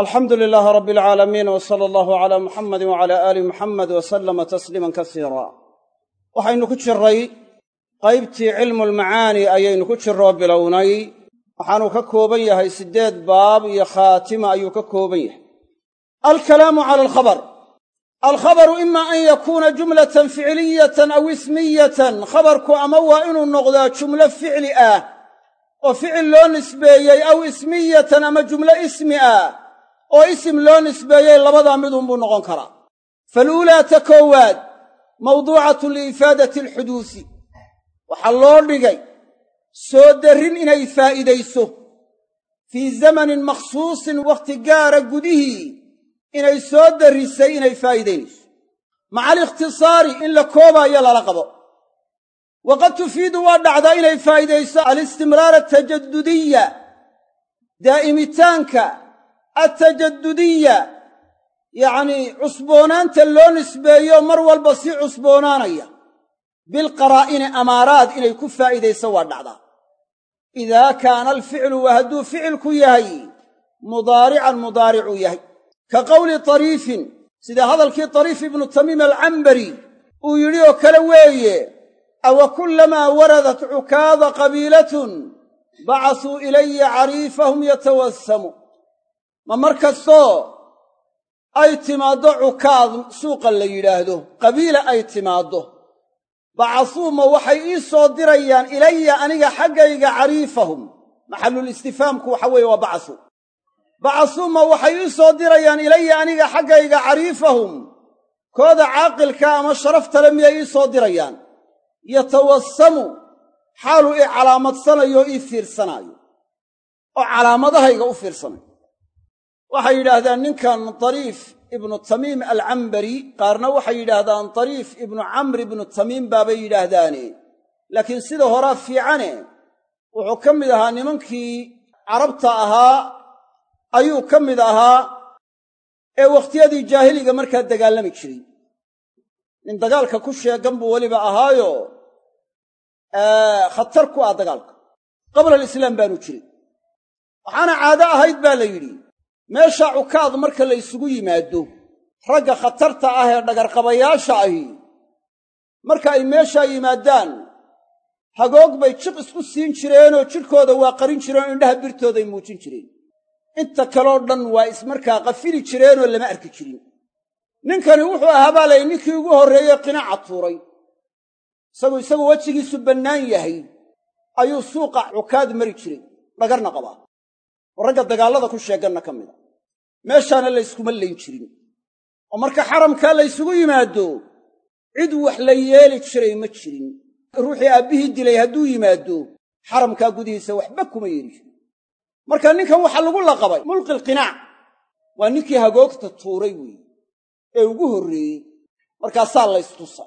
alxamdu lilaahi rabbi alcaalamiin w sala allahu calaa muxamadi wacala aali muxamed wa sallama tasliiman kasiira. Waxaynu ku jiray qaybtii cilmulmacaani ayaynu ku jiroo bilownay. Waxaanuu ka kooban yahay siddeed baab iyo khaatima ayuu ka kooban yahay. Alkalaamu cala alkhabar. Alkhabaru ima an yakuuna jumlatan ficiliyatan aw ismiyatan. Khabarku ama waa inuu noqdaa jumlo ficli ah oo ficil loo nisbeeyey aw ismiyatan ama jumlo ismi ah oo isim loo nisbeeyey labadaa midunbuu noqon karaa. Faluulaa ta koowaad mawduucatun liifaadati alxuduusi. Waxaa loo dhigay soo darrin inay faa'iidayso. Fii zamanin makhsuusin wakhti gaara gudihii inay soo darrisay inay faa'iidaynayso. Maca alikhtisaari in la koobaayo lala qabo. Waqad tufiidu waa dhacdaa inay faa'iidayso alistimraar atajadudiya daa'imitaanka atajadudiya yacnii cusboonaanta loo nisbeeyo mar walba sii cusboonaanaya bilqaraa'ini amaaraad inay ku faa'iidayso waa dhacdaa idaa kaana alficlu waa hadduu ficilku yahay mudaarican mudaaricuu yahay ka qowli tariifin sida hadalkii tariif ibnu tamiim alcambari uu yidhi oo kale weeye awa kullamaa waradat cukaada qabiilatun bacasuu ilaya cariifahum yatawassamu ma mar kastoo ay timaaddo cukaad suuqa la yidhaahdo qabiila ay timaaddo bacasuu ma waxay ii soo dirayaan ilaya aniga xaggayga cariifahum. Maxallul istifhaamku waxa weeye waa bacasuu bacasuu ma waxay ii soo dirayaan ilaya aniga xaggayga cariifahum. Kooda caaqilka ama sharaftale miyay ii soo dirayaan? Yatawassamu xaaluu ii calaamadsanayo ii fiirsanaayo. Oo calaamadahayga u fiirsanayo waxay yidhaahdaan ninkan tariif ibnu tamiim alcambari qaarna waxay yidhaahdaan tariif ibnu camr ibnu tamiim baabay yidhaahdaane. Laakiin sida horaa fiicane wuxuu ka mid ahaa nimankii carabta ahaa ayuu ka mid ahaa ee wakhtiyadii jaahiliga markaa dagaalami jiray. Nin dagaalka ku sheegan buu weliba ahaayo khatar ku ah dagaalka. Qabla alislaam baanu jiray. Waxaana caado ahayd baa la yidhi meesha cukaad marka la ysugu yimaado ragga khatarta ah ee dhagarqabayaasha ahi marka ay meeshaa yimaadaan hagoog bay jiq isku siin jireenoo jidhkooda waa qarin jireen oo indhaha birtooday muujin jireen. Inta kaleo dhan waa ismarkaa qafili jireenoo lama arki jirin. Ninkani wuxuu ahaa baa layi ninkii ugu horreeyey qinaaca tuuray. Isagu isagu wejigiisu bannaan yahay ayuu suuqa cukaad mari jiray dhagarna qabaa oo ragga dagaallada ku sheeganna ka mida meeshaana layskuma layn jirin. Oo marka xaramkaa laysugu yimaado cid wax la yeeli jiray ma jirin. Ruuxii aabbihii dilay hadduu yimaado xaramkaa gudihiisa waxba kuma yeeli jirin. Marka ninkan waxaa lagu laqabay mulqi lqinaac waa ninkii hagoogta tuuray weeye ee ugu horreeyey markaasaa laystusa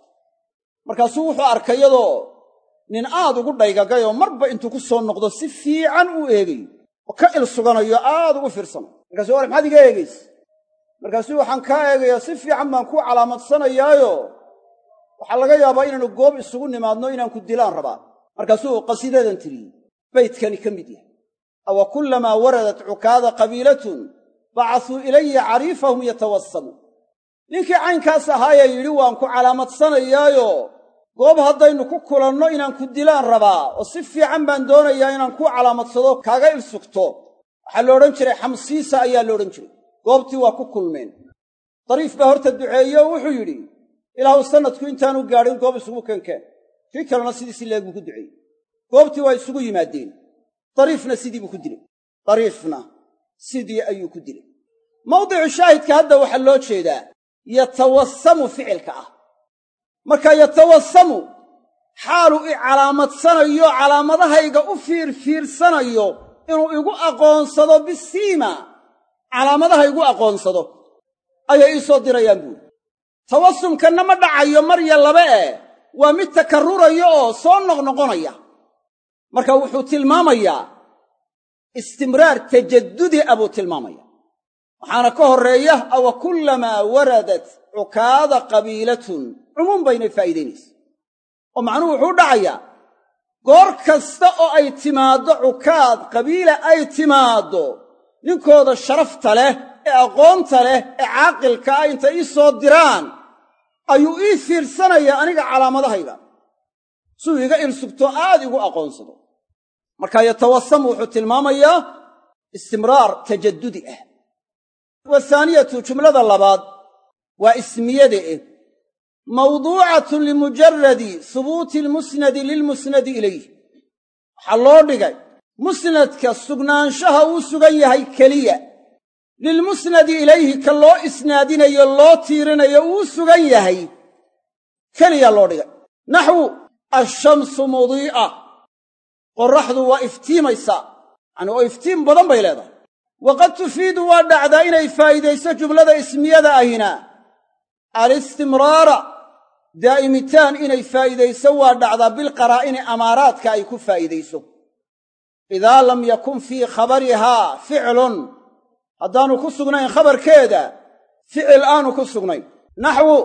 markaasuu wuxuu arkay iyadoo nin aad ugu dhaygagayoo marba intuu ku soo noqdo si fiican u eegayo oo ka il suganayo aad ugu fiirsanayo markaasuu war maxaad iga eegaysa markaasuu waxaan kaa eegayaa si fiican baan kuu calaamadsanayaayo. Waxaa laga yaabaa inaanu goob isugu nimaadno inaan ku dilaan rabaa. Markaasuu qasiidadan tiriyey baydkani ka mid yahay. Awa kullamaa waradat cukaada qabiilatun bacasuu ilaya cariifahum yatawassamu ninkii caynkaas ahaayee yidhi waan ku calaamadsanayaayo goob haddaynu ku kulanno inaan ku dilaan rabaa oo si fiican baan doonayaa inaan kuu calaamadsado kaaga il sugto waxaa la odhan jiray xamsiisa ayaa la odhan jiray. Goobtii waa ku kulmeen. Dariif baa horta duceeye oo wuxuu yidhi ilaahu sannadku intaanu gaadhin goob isugu keenkeen kii kalena sidii si leeg buu ku duceeyey. Goobtii waa isugu yimaadeen. Dariifna sidii buu ku dilay. Dariifna sidii ayuu ku dilay. Mawdicu shaahidka hadda waxaa loo jeedaa yatawassamu ficilka ah marka yatawassamu xaaluu i calaamadsanayo calaamadahayga u fiirfiirsanayo inuu igu aqoonsado bisiima calaamadaha igu aqoonsado ayay ii soo dirayaan buuri tawasumkanna ma dhacayo marya laba eh waa mid takarruraya oo soo noqnoqonaya. Marka wuxuu tilmaamayaa istimraar tajaddudi a buu tilmaamaya. Waxaana ka horreeya awa kullamaa waradat cukaada qabiilatun cumuum baynay faa'iidaynaysa oo macnuhu wuxuu dhacayaa goor kasta oo ay timaaddo cukaad qabiila ay timaaddo ninkooda sharafta leh ee aqoonta leh ee caaqilka ah intay ii soo diraan ayuu ii fiirsanaya aniga calaamadahayga suu iga ilsugto aad igu aqoonsado. Marka yatawasam wuxuu tilmaamayaa istimraar tajaddudi ah. Wahaaniyatu jumlada labaad waa ismiyada eh. Mawduucatun limujaradi hubuuti almusnadi lilmusnadi ilayh. Waxaa loo dhigay. Musnadka sugnaanshaha uu sugan yahay keliya. Lilmusnadi ilayhi ka loo isnaadinayo loo tiirinayo uu sugan yahay keliya loo dhigay. Naxwu ashamsu mudii'a. Qorraxdu waa iftiimaysaa yacni oo iftiim badan bay leedahay. Waqad tufiidu waa dhacdaa inay faa'iidayso jumlada ismiyada ahina alistimraara daa'imitaan inay faa'iidayso waa dhacdaa bilqaraa'ini amaaraadka ay ku faa'iidayso idaa lam yakun fii khabarihaa ficlun haddaanu ku sugnayn khabarkeeda ficil aanu ku sugnayn. Naxwu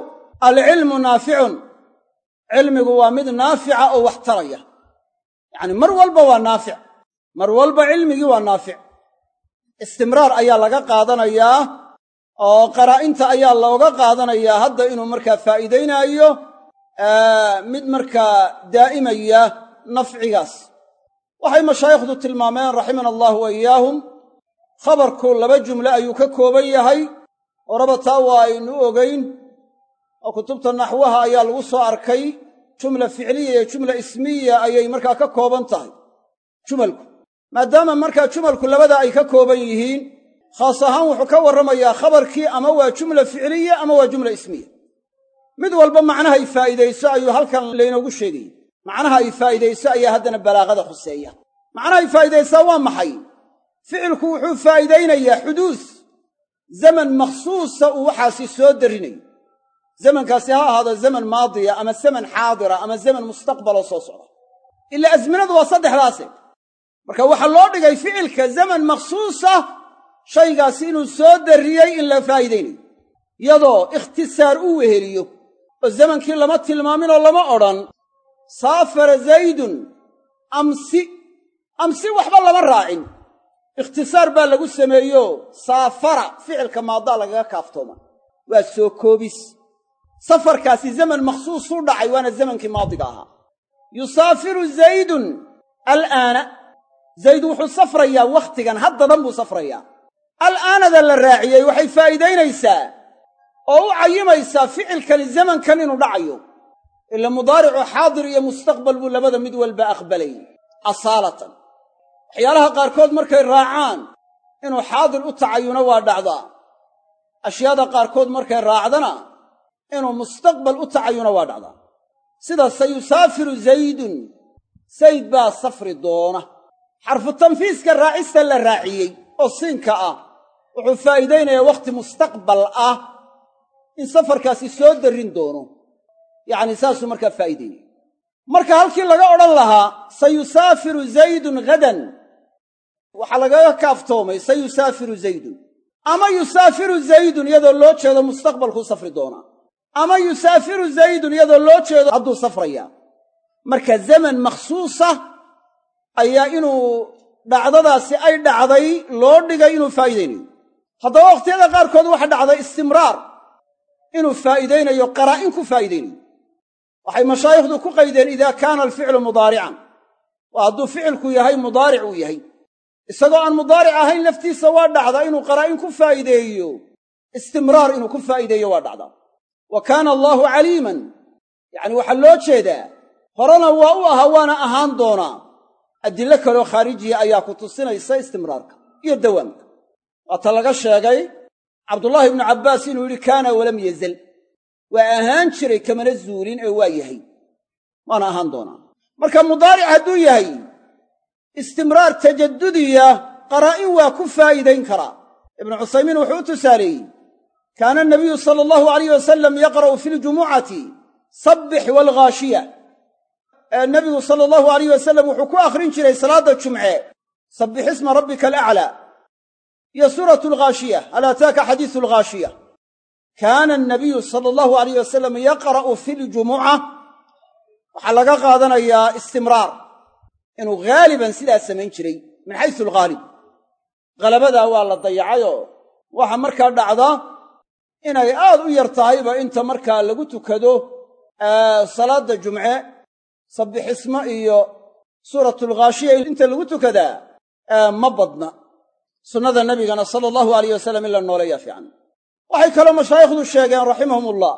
alcilmu naaficun cilmigu waa mid naafica oo wax taraya. Yacni mar walba waa naafic mar walba cilmigii waa naafic. Istimraar ayaa laga qaadanayaa oo qaraa'inta ayaa looga qaadanayaa hadda inuu markaa faa'iidaynaayo mid markaa daa'imaya nafcigaas. Waxay mashaayikhdu tilmaameen raximana allahu wa iyaahum khabarku laba jumle ayuu ka kooban yahay horaba taa waa aynu ogayn oo kutubta naxwaha ayaa lagu soo arkay jumla ficliya iyo jumla ismiya ayay markaa ka kooban tahay jumalku. Maadaama markaa jumalku labada ay ka kooban yihiin khaas ahaan wuxuu ka warramayaa khabarkii ama waa jumla ficliya ama waa jumla ismiya. Mid walba macnahay faa'iidayso ayuu halkan laynoogu sheegayey macnaha ay faa'iidayso ayaa haddana balaaqada khuseeya macnahay faa'iidaysaa waa maxay? Ficilku wuxuu faa'iidaynayaa xuduus. Zaman makhsuusa uu waxaasi soo darrinayo zamankaasi ha ahaado zaman maadiya ama zaman xaadira ama zaman mustaqbaloo soo socda. Ilaa asminadu waa saddexdaase. Marka waxaa loo dhigay ficilka zaman makhsuusa shaygaasi inuu soo darriyey in la faa'iidaynayo iyadoo ikhtisaar u weheliyo oo zamankii lama tilmaaminoo lama odhan saafara zaydun amsi amsi waxba lama raacin. Ikhtisaar baa lagu sameeyo saafara ficilka maadaa lagaga kaaftooma. Waa soo koobis. Safarkaasi zaman makhsuusuu dhacay waana zamankii maadiga ahaa. Yusaafiru zaydun alaana. Zayd wuxuu safrayaa wakhtigan haddadan buu safrayaa al'aanada la raaciyey waxay faa'iidaynaysaa oo u cayimaysaa ficilkani zamankan inuu dhacayo. Ila mudaaricu xaadir iyo mustaqbal buu labada mid walba aqbalay asaalatan. Waxyaalaha qaarkood markay raacaan inuu xaadir u tacayuno waa dhacdaa. Ashyaada qaarkood markay raacdana inuu mustaqbal u tacayuno waa dhacdaa. Sida sayusaafiru zaydun sayd baa safri doona. Xarfu tanfiiska raacista la raaciyey oo siinka ah wuxuu faa'iidaynayaa wakhti mustaqbal ah in safarkaasi soo darrin doono. Yacni saasuu markaa faa'iideeyey marka halkii laga odhan lahaa sayusaafiru zaydun hadan waxaa lagaga kaaftoomay sayusaafiru zaydun. Ama yusaafiru zaydun iyadoo loo jeedo mustaqbalkuu safri doonaa ama yusaafiru zaydun iyadoo loo jeedo hadduu safrayaa marka zaman makhsuusa ayaa inuu dhacdadaasi ay dhacday loo dhigay inuu faa'iidaynayo. Haddaba wakhtiyada qaarkood waxa dhacday istimraar inuu faa'iidaynayo qaraa'in ku faa'iidaynayo. Waxay mashaayikhdu ku qaydeen idaa kaana alficlu mudaarican. Waa hadduu ficilku yahay mudaaric uu yahay. Isagoo aan mudaaric ahayn laftiisa waa dhacdaa inuu qaraa'in ku faa'iideeyo istimraar inuu ku faa'iideeyo waa dhacdaa wa kaana allaahu caliiman. Yacni waxaa loo jeedaa horena waa u ahaa waana ahaan doonaa adillo kaloo khaarijiya ayaa ku tusinaysa istimraarka iyo dawaamka waata laga sheegay cabdullaahi ibnu cabbaas inuu yidhi kaana walam yazal. Waa ahaan jiray kamana zuulin ee waa yahay. Waana ahaan doonaa. Marka mudaaric hadduu yahay istimraar tajadudiya qaraa'in waa ku faa'iidayn karaa. Ibnu cusaymiin wuxuu u tusaaleeyey kaana anabiyu sala allahu alayh wasalam yaqra'u fi ljumucati sabbix waalghaashiya nebigu sala allahu alayh wasalam wuxuu ku akhrin jiray salaadda jumce sabbix isma rabbika alaclaa iyo suuratu alghaashiya hal ataaka xadiisu alghaashiya kaana anabiyu sala allahu alayh wasalam yaqra'u fi ljumuca waxaa laga qaadanayaa istimraar inuu haaliban sidaa samayn jiray min xaysu alghaalib halabadaa waa la dayacayoo waxaa markaa dhacda inay aad u yar tahayba inta markaa lagu tukado salaadda jumce sabbixismo iyo suuratulghaashiya inta lagu tukadaa ma badna. Sunnada nebigana sala allahu alayh wasalam in la nooleeyaa fiican. Waxay kaloo mashaayikhdu sheegeen raximahumullah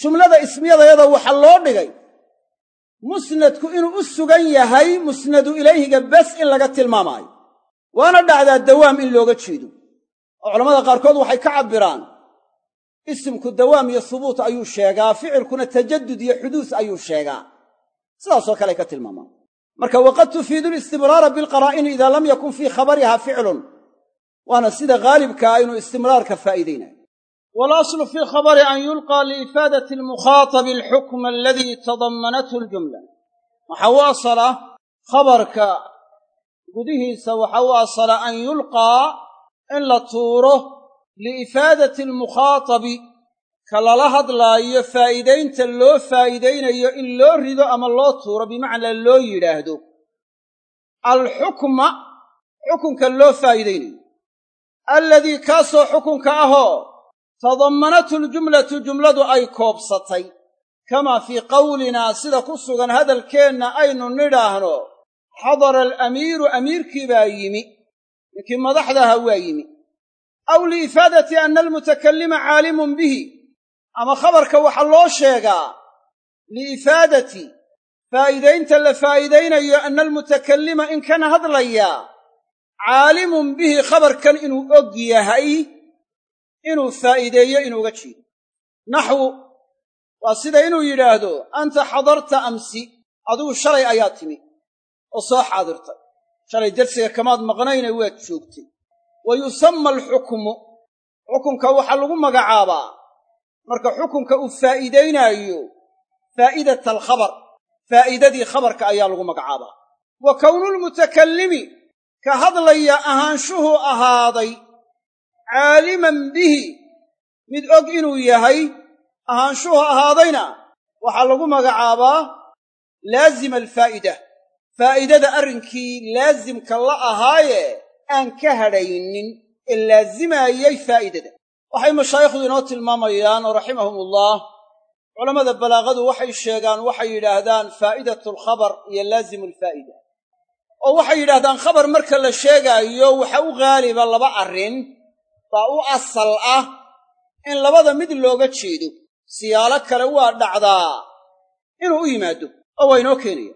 jumlada ismiyadayada waxaa loo dhigay musnadku inuu u sugan yahay musnadu ilayhiga bes in laga tilmaamaayo. Waana dhacdaa dawaam in looga jeedo. Oo culamada qaarkood waxay ka cabbiraan isimku dawaam iyo hubuut ayuu sheegaa ficilkuna tajadud iyo xuduus ayuu sheegaa sidaasoo kale ay ka tilmaamaan marka waqad tufiidu listimraara bilqaraa'ini idaa lam yakun fii khabariha ficlun. Waana sida haalibkaa inuu istimraarka faa'iidaynayo walaslu fi lkhabari an yulqaa liifaadati almukhaatabi alxukma aladii tadammanathu aljumla waxaa u asala khabarka gudihiisa waxaa u asala an yulqaa in la tuuro liifaadati almukhaatabi ka lala hadlaayo faa'iidaynta loo faa'iidaynayo in loo rido ama loo tuuro bimacnaa loo yidhaahdo. Alxukma xukunka loo faa'iidaynayo. Alladii kaasoo xukunka ahoo tadammanathu ljumlatu jumladu ay koobsatay. Kamaa fii qawlinaa sida ku sugan hadalkeenna aynu nidhaahno xadara alamiiru amiirkii baa yimi. Ninkii madaxdaha waa yimi. Aw liifaadati anna almutakallima caalimun bihi ama khabarka waxaa loo sheegaa liifaadati faa'iidaynta la faa'iidaynayo anna almutakallima in kan hadlayaa caalimun bihi khabarkan inuu og yahay inuu faa'iideeyo inuuga jeedo. Naxwu waa sida inuu yidhaahdo anta xadarta amsi adigu shalay ayaa timi oo soo xaadirtay shalay dersiga kamaad maqnayne waad joogtay. Wa yusamma alxukmu xukunka waxaa lagu magacaabaa marka xukunka uu faa'iidaynaayo faa'idata alkhabar faa'iidadii khabarka ayaa lagu magacaabaa. Wa kownulmutakallimi ka hadlaya ahaanshuhu ahaaday caaliman bihi mid og inuu yahay ahaanshuhu ahaadayna waxaa lagu magacaabaa laazima alfaa'ida. Faa'idada arrinkii laasimka la ahaaye aan ka hadhaynin ee laazimaayay faa'idada waxay mashaayikhdu inoo tilmaamayaan oo raximahumullah culammada balaaqadu waxay sheegaan waxay yidhaahdaan faa'idatu alkhabar iyo laazimu alfaa'ida oo waxay yidhahdaan khabar marka la sheegaayo waxa u ghaaliba laba arrin baa u asal ah in labada mid looga jeedo. Siyaalo kale waa dhacdaa inuu u yimaado oo waa inoo keenaya.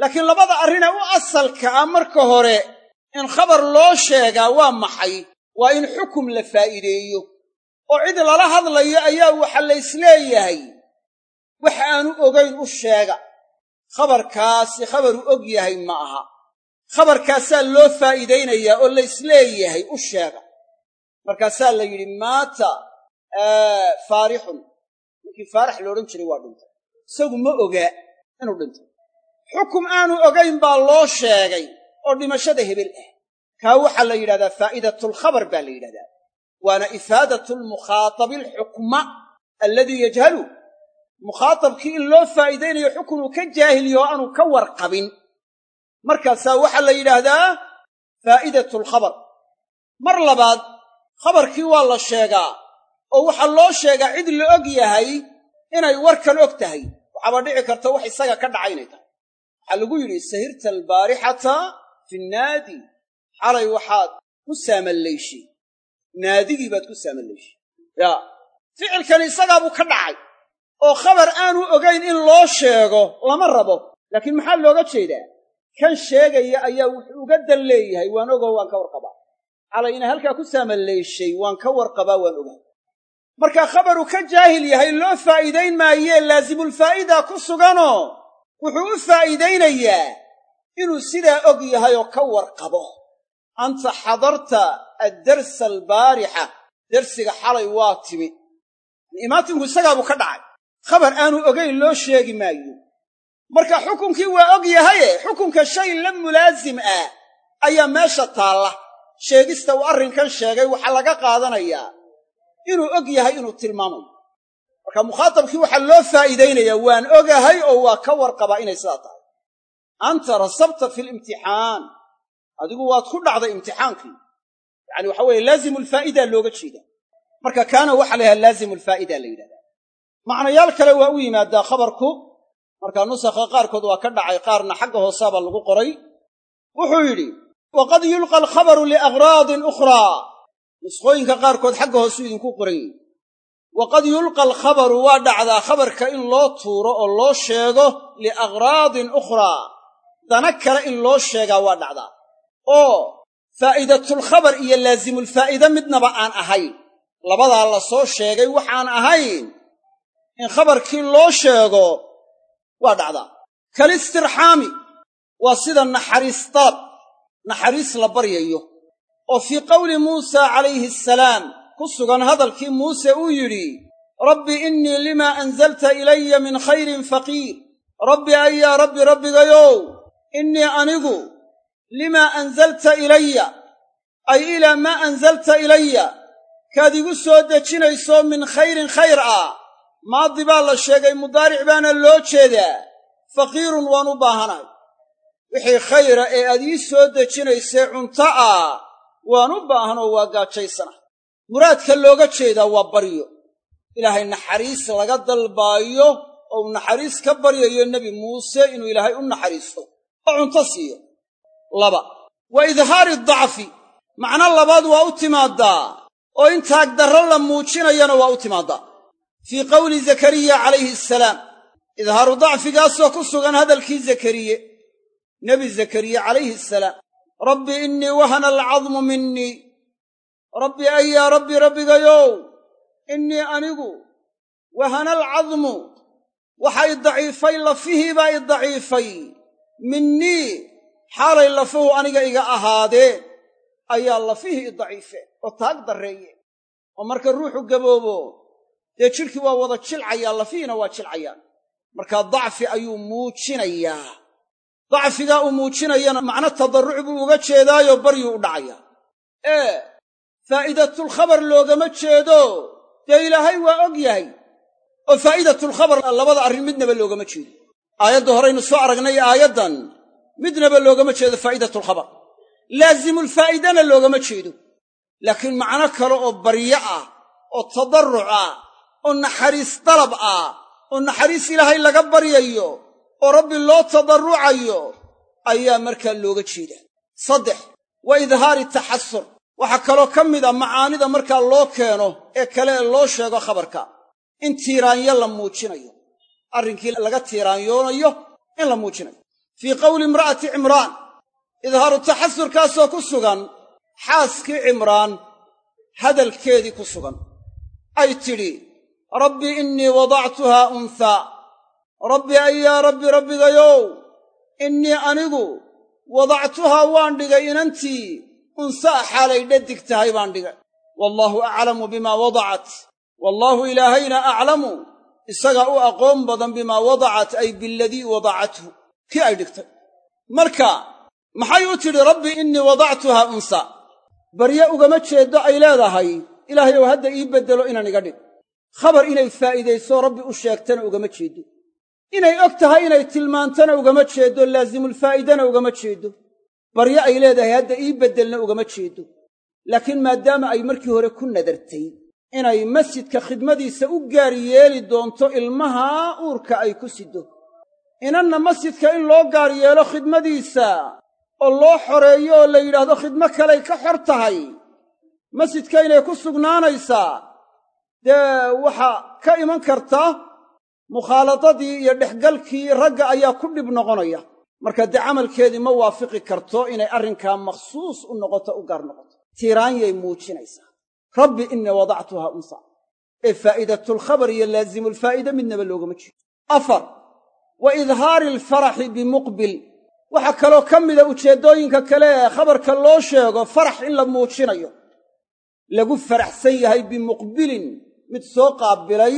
Laakiin labada arrinee u asalka ah marka hore in khabar loo sheegaa waa maxay? Waa in xukum la faa'iideeyo oo cid lala hadlayo ayaa waxa la ysleeyahay wax aanu ogayn u sheega. Khabarkaasi khabaruu og yahay ma aha. Khabarkaasaa loo faa'iidaynayaa oo la ysleeyahay u sheega. Markaasaa la yidhi maata faarixun. Ninkii faarix loodhan jiray waa dhintay. Isagu ma ogaa inuu dhintay. Xukum aanu ogayn baa loo sheegay oo dhimashada hebel ah. Kaa waxaa la yidhahdaa faa'idatulkhabar baa la yidhahdaa waana ifaadatu lmukhaatabi alxukma alladii yajhalu. Mukhaatabkii in loo faa'iidaynayo xukun uu ka jaahiliyo oo aanu ka warqabin. Markaasaa waxaa la yidhaahdaa faa'idatu alkhabar mar labaad khabarkii waa la sheegaa oo waxaa loo sheegaa cid la og yahay inay warkan og tahay. Waxaaba dhici karta wax isaga ka dhaca inay tahay waxaa lagu yidhi sahirta albaarixata fi xalay waxaad ku saamallayshay naadigii baad ku saamallayshay yaa ficilkan isagaabuu ka dhacay. Oo khabar aanu ogayn in loo sheego lama rabo. Laakiin maxaa looga jeedaa? Kan sheegaya ayaa wuxuu uga dan leeyahay waan ogo waan ka warqabaa. Xalay inay halkaa ku saamallayshay waan ka warqabaa waan ogahay. Markaa khabaru ka jaahil yahay loo faa'iidayn maayee laasimulfaa'ida ku suganoo? Wuxuu u faa'iidaynayaa inuu sidaa og yahay oo ka warqabo. Anta xadarta addarsa albaarixa. Dersiga xalay waa timi. Imaatinku isagaabuu ka dhacay. Khabar aanu ogayn loo sheegi maayo. Marka xukunkii waa og yahaye xukunka shay la mulaasim ah ayaa meesha taalla. Sheegista uu arrinkan sheegay waxaa laga qaadanayaa inuu og yahay inuu tilmaamayo. Marka mukhaatabkii waxaa loo faa'iidaynayaa waan ogahay oo waa ka warqabaa inay sidaa tahay. Anta rasabta fi limtixaan adigu waad ku dhacday imtixaankii yacani waxa weeye laazimu lfaa'idaa looga jeeda marka kaana waxaa la yidhaha laazimu lfaa'ida la yidhahdaa. Macnayaal kale waa u yimaadaa khabarku. Markaa nusakha qaarkood waa ka dhacay qaarna xagga hoosaabaa lagu qoray. Wuxuu yidhi waqad yulqa alkhabaru liaghraadin ukhraa. Nuskhooyinka qaarkood xagga hoosuu idinku qoran yihi waqad yulqa alkhabaru waa dhacdaa khabarka in loo tuuro oo loo sheego liaghraadin ukhraa. Dana kale in loo sheegaa waa dhacdaa. Oo faa'iidatulkhabar iyo laasimulfaa'ida midnaba aan ahayn. Labadaa la soo sheegay waxaan ahayn in khabarkii loo sheego waa dhacdaa kalistirxaami waa sida naxariis dalab naxariis la baryayo. Oo fii qowli muusaa calayhi asalaam ku sugan hadalkii muuse uu yidhi rabbi innii limaa anzalta ilaya min khayrin faqiir. Rabbi ayaa rabbi rabbigayow innii anigu limaa anzalta ilaya ay ilaa maa anzalta ilaya kaad igu soo dejinayso min khayrin khayr ah. Maadi baa la sheegay mudaaric baana loo jeedaa. Faqiirun waan u baahanahay. Wixii khayra ee aad ii soo dejinaysay cunto ah waan u baahanoo waa gaajaysanahay muraadka looga jeedaa waa baryo. Ilaahay naxariis laga dalbaayo oo uu naxariis ka baryayo nebi muuse inuu ilaahay u naxariisto. Oo cunto siiyo laba. Wa idhaari dacfi. Macno labaad waa u timaaddaa oo in taagdarro la muujinayana waa u timaaddaa fii qowli zakariya calayhi asalaam idhaaru dacfigaasoo ku sugan hadalkii zakariye. Nebi zakariye calayhi asalaam rabbi innii wahana alcadmu minnii rabbi ayaa rabbi rabbigayow innii anigu wahana alcadmu waxa i daciifay lafihii i daciifay. Minnii xaalay lafuhu aniga iga ahaadeen ayaa lafihii daciifeen oo taag darreeyeen oo marka ruuxu gaboobo dee jidhkii waa wada jilcayaa lafihiina waa jilcayaan. Markaa dacfi ayuu muujinayaa. Dacfigaa uu muujinayana macno tadarruc buu uga jeedaayo baryuu u dhacayaa. Ee faa'iidatulkhabar loogama jeedo dee ilaahay waa og yahay. Oo faa'iidatulkhabar labada arrin midnaba loogama jeedo. Aayadda horaynu soo aragnay aayaddan midnaba loogama jeedo faa'iidatulkhabar laasimulfaa'idana loogama jeedo. Laakiin macno kale oo baryo ah oo tadarruc ah oo naxariis dalab ah oo naxariis ilaahay laga baryayo oo rabbi loo tadarrucayo ayaa markaa looga jeedaa. Saddex wa idhaari taxasur waxaa kaloo ka mid a macaanida markaa loo keeno ee kale ee loo sheego khabarka. In tiiraanyo la muujinayo. Arrinkii laga tiiraanyoonayo in la muujinayo fii qowli imra'ati cimraan. Idhaaru taxasurkaasoo ku sugan xaaskii cimraan hadalkeedii ku sugan. Ay tidhi rabbi innii wadactuhaa unhaa rabbi ayaa rabbi rabbigayow innii anigu wadactuhaa waan dhigay inantii unsaa xaalay dhadig tahay baan dhigay. Wallaahu aclamu bimaa wadacat. Wallaahu ilaahayna aclamu isagaa u aqoon badan bimaa wadacat ay biladii wadacathu kii ay dhigtay? Marka maxay u tidhi rabbi innii wadactuhaa unsaa barye ugama jeeddo ay leedahay ilaahay ow hadda ii beddelo inaan iga dhig. Khabar inay faa'iidayso rabbi u sheegtana ugama jeeddo. Inay og tahay inay tilmaantana ugama jeeddo laasimulfaa'idana ugama jeeddo. Baryo ay leedahay hadda ii beddelna ugama jeeddo. Laakiin maadaama ay markii hore ku nadartay inay masjidka khidmadiisa u gaar yeeli doonto ilmaha uurka ay ku siddo inanna masjidka in loo gaar yeelo khidmadiisa oo loo xoreeyo oo la yidhaahdo khidmo kaley ka xor tahay. Masjidka inay ku sugnaanaysaa dee waxa ka iman karta mukhaaladadii iyo dhexgalkii ragga ayaa ku dhib noqonaya. Marka dee camalkeedii ma waafiqi karto inay arrinkaa makhsuus u noqoto u gaar noqoto. Tiiraanyay muujinaysaa rabbi innii wadactuhaa unsa. Ee faa'iidatulkhabar iyo laasimulfaa'ida midnaba loogama jeedo afar wa idhaari alfaraxi bimuqbil waxaa kaloo ka mida ujeeddooyinka kale ee khabarka loo sheego farax in la muujinayo. lagu faraxsan yahay bimuqbilin mid soo qaabilay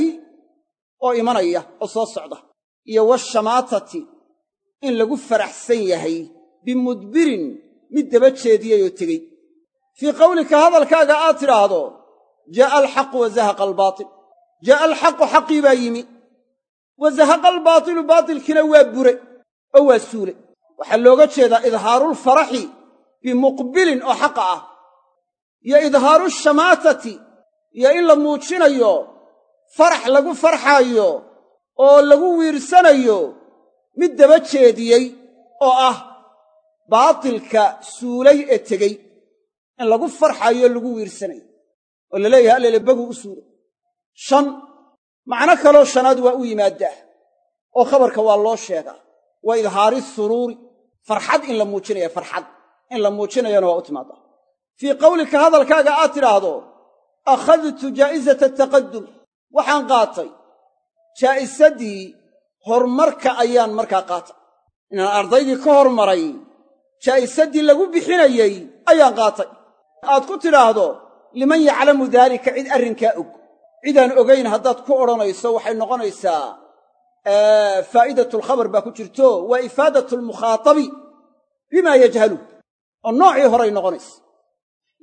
oo imanaya oo soo socda. iyo washamaatati in lagu faraxsan yahay bimudbirin mid daba jeediyey oo tegey. fii qawlika hadalkaaga aad tidhaahdo jaa'a alxaqu wa zahaqa albaatil. Alxaqu xaqii baa yimi wa zahaqa albaatilu baatilkiina waa bure oo waa suule waxaa looga jeedaa idhaarulfaraxi bimuqbilin oo xaqa ah iyo idhaaru shamaatati iyo in la muujinayo farax lagu farxaayo oo lagu wiirsanayo mid daba jeediyey oo ah baatilka suulay ee tegey in lagu farxayo lagu wiirsanayo oo la leeyahay allele baguu u suulay macno kaloo shanaad waa u yimaaddaa oo khabarka waa loo sheegaa. Wa idhaari suruuri farxad in la muujinaya farxad in la muujinayana waa u timaadaa fii qawlika hadalkaaga aad tidhaahdo akhadtu jaa'izata taqadum waxaan qaatay jaa'isadii horumarka ayaan markaa qaatay. Inaan ardaydii ka hormaray jaa'isadii lagu bixinayey ayaan qaatay. Aad ku tidhaahdo liman yaclamu daalika cid arrinkaa og cidaan ogayn haddaad ku odhanayso waxay noqonaysaa faa'idatlkhabar baa ku jirto waa ifaadat lmukhaatabi bimaa yajhalu. Oo noocii horay noqonaysa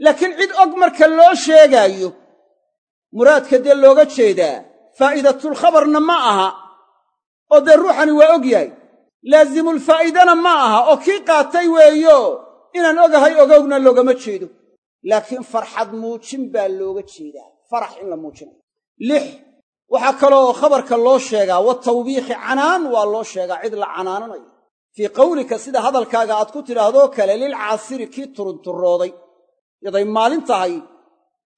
laakiin cid og marka loo sheegaayo muraadka dee looga jeedaa faa'idatulkhabarna ma aha oo dee ruuxani waa og yahay. Laazimulfaa'idana ma aha oo kii qaatay weeyo inaan ogahay ogowna loogama jeedo. Laakiin farxad muujin baa looga jeedaa farax in la muujinayo lix. Waxaa kaloo khabarka loo sheegaa watawbiikhi canaan waa loo sheegaa cid la canaananayo. Fii qawlika sida hadalkaaga aad ku tidhaahdoo kale lilcaasiri kii turunturooday yaday maalin tahay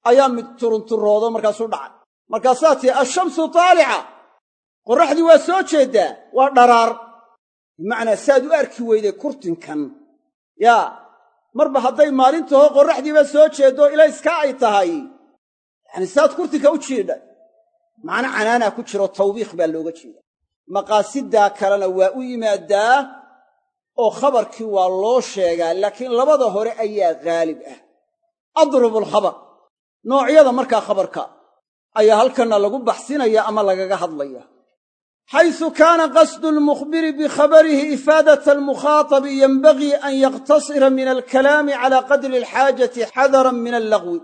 ayaa mid turunturoodo markaasuu dhacay. Markaasaa tihi ashamsu taalica. Qorraxdii waa soo jeeddaa waa dharaar. Bimacnaa saad u arki weyday kurtinkan. Yaa marba hadday maalintaho qorraxdiiba soo jeeddo ilayskaa ay tahay. Yacni saad kurtinka u jiidhay macno canaanaa ku jiro tawbiikh baa looga jeeda maqaasidaa kalena waa u yimaadaa oo khabarkii waa loo sheegaa laakiin labada hore ayaa haalib ah. Adrubu alkhabar noocyada markaa khabarka ayaa halkanna lagu baxsinaya ama lagaga hadlaya xaysu kaana qasdu almukhbiri bikhabarihi ifaadata almukhaatabi yenbagii an yaqtasira min alkalaami calaa qadri alxaajati xadaran min allagwi.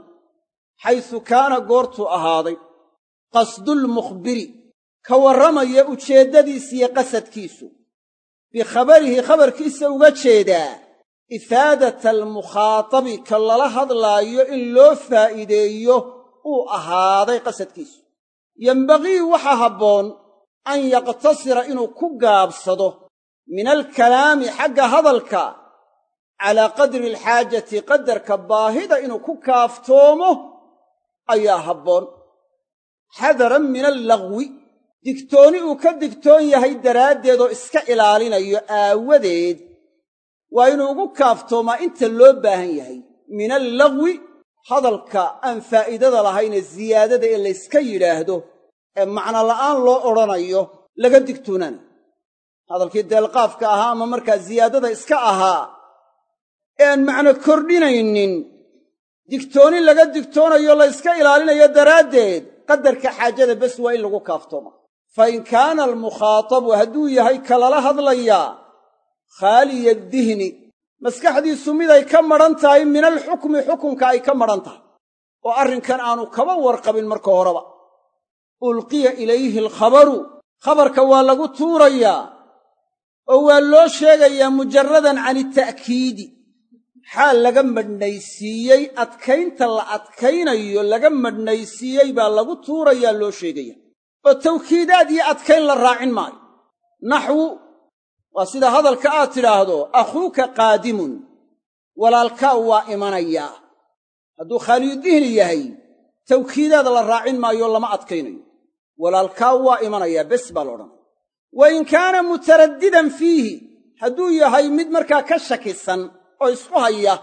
Xaysu kaana goortuu ahaaday qasdulmukhbiri ka warramaya ujeeddadiisiyo qasadkiisu. Bikhabarihi khabarkiisa uga jeedaa ifaadata almukhaatabi ka lala hadlaayo in loo faa'iideeyo uu ahaaday qasadkiisu. Yembagii waxaa habboon an yaqtasira inuu ku gaabsado min alkalaami xagga hadalka calaa qadri alxaajati qadarka baahida inuu ku kaaftoomo ayaa habboon xadaran min allagwi. Digtooni uu ka digtoon yahay daraaddeed oo iska ilaalinayo aawadeed. Waa inuu ugu kaaftoomaa inta loo baahan yahay. Min allagwi hadalka aan faa'iidada lahaynee siyaadada ee layska yidhaahdo ee macno la'aan loo odhanayo laga digtoonaana hadalkii deelqaafka ahaa ama markaa siyaadada iska ahaa ee aan macno kordhinaynin digtooni laga digtoonayo layska ilaalinayo daraaddeed qadarka xaajada bes waa in lagu kaaftooma fa in kaana almukhaatabu hadduu yahay ka lala hadlayaa khaaliya dihni maskaxdiisu miday ka madhan tahay min alxukmi xukunka ay ka madhan tahay oo arrinkan aanu kaba warqabin marka horeba. Ulqiya ilayhi alkhabaru khabarka waa lagu tuurayaa oo waa loo sheegayaa mujarradan can ita'kiidi xaal laga madhnaysiiyey adkaynta la adkaynayo laga madhnaysiiyey baa lagu tuurayaa loo sheegaya. Oo tawkiidaad iyo adkayn la raacin maayo. Naxwu waa sida hadalka aad tidhaahdo akhuuka qaadimun walaalkaa waa imanayaa hadduu khaaliyudihni yahay tawkiidaad la raacin maayo lama adkaynayo. Walaalkaa waa imanayaa bes baa la odhanaya. Wa in kaana mutaraddidan fiihi hadduu yahay mid markaa ka shakisan oo isku haya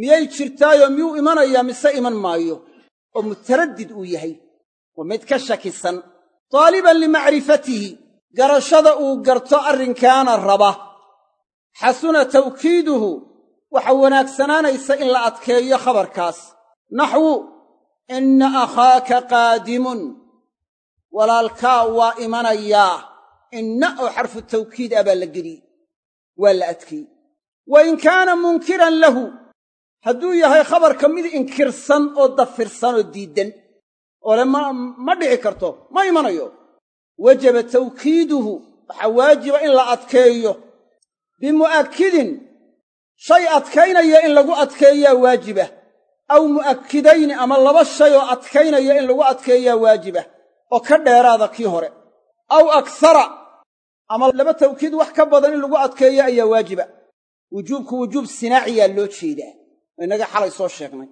miyay jirtaayoo miyuu imanayaa mise iman maayo? oo mutaraddid uu yahay waa mid ka shakisan. Taaliban limacrifatihi garashada uu garto arrinkaana raba. Xasuna tawkiiduhu waxa wanaagsanaanaysa in la adkeeyo khabarkaas. Naxwu inna akhaaka qaadimun. Walaalkaa waa imanayaa inna oo xarfu tawkiid ah baa la geliyey waa la adkeeyey wa in kaana munkiran lahu hadduu yahay khabarka mid inkirsan oo dafirsan oo diiddan oo le ma dhici karto ma imanayo. Wajaba tawkiiduhu waxaa waajiba in la adkeeyo. Bimu'akkidin shay adkaynaya in lagu adkeeyaa waajiba. Aw mu'akkidayni ama laba shay oo adkaynaya in lagu adkeeyaa waajibah oo ka dheeraada kii hore. Aw akhara ama laba tawkiid wax ka badan in lagu adkeeyo ayaa waajiba wujuubku wujuub sinaaciyaa loo jeedaa. Oo innaga xalay soo sheegnay.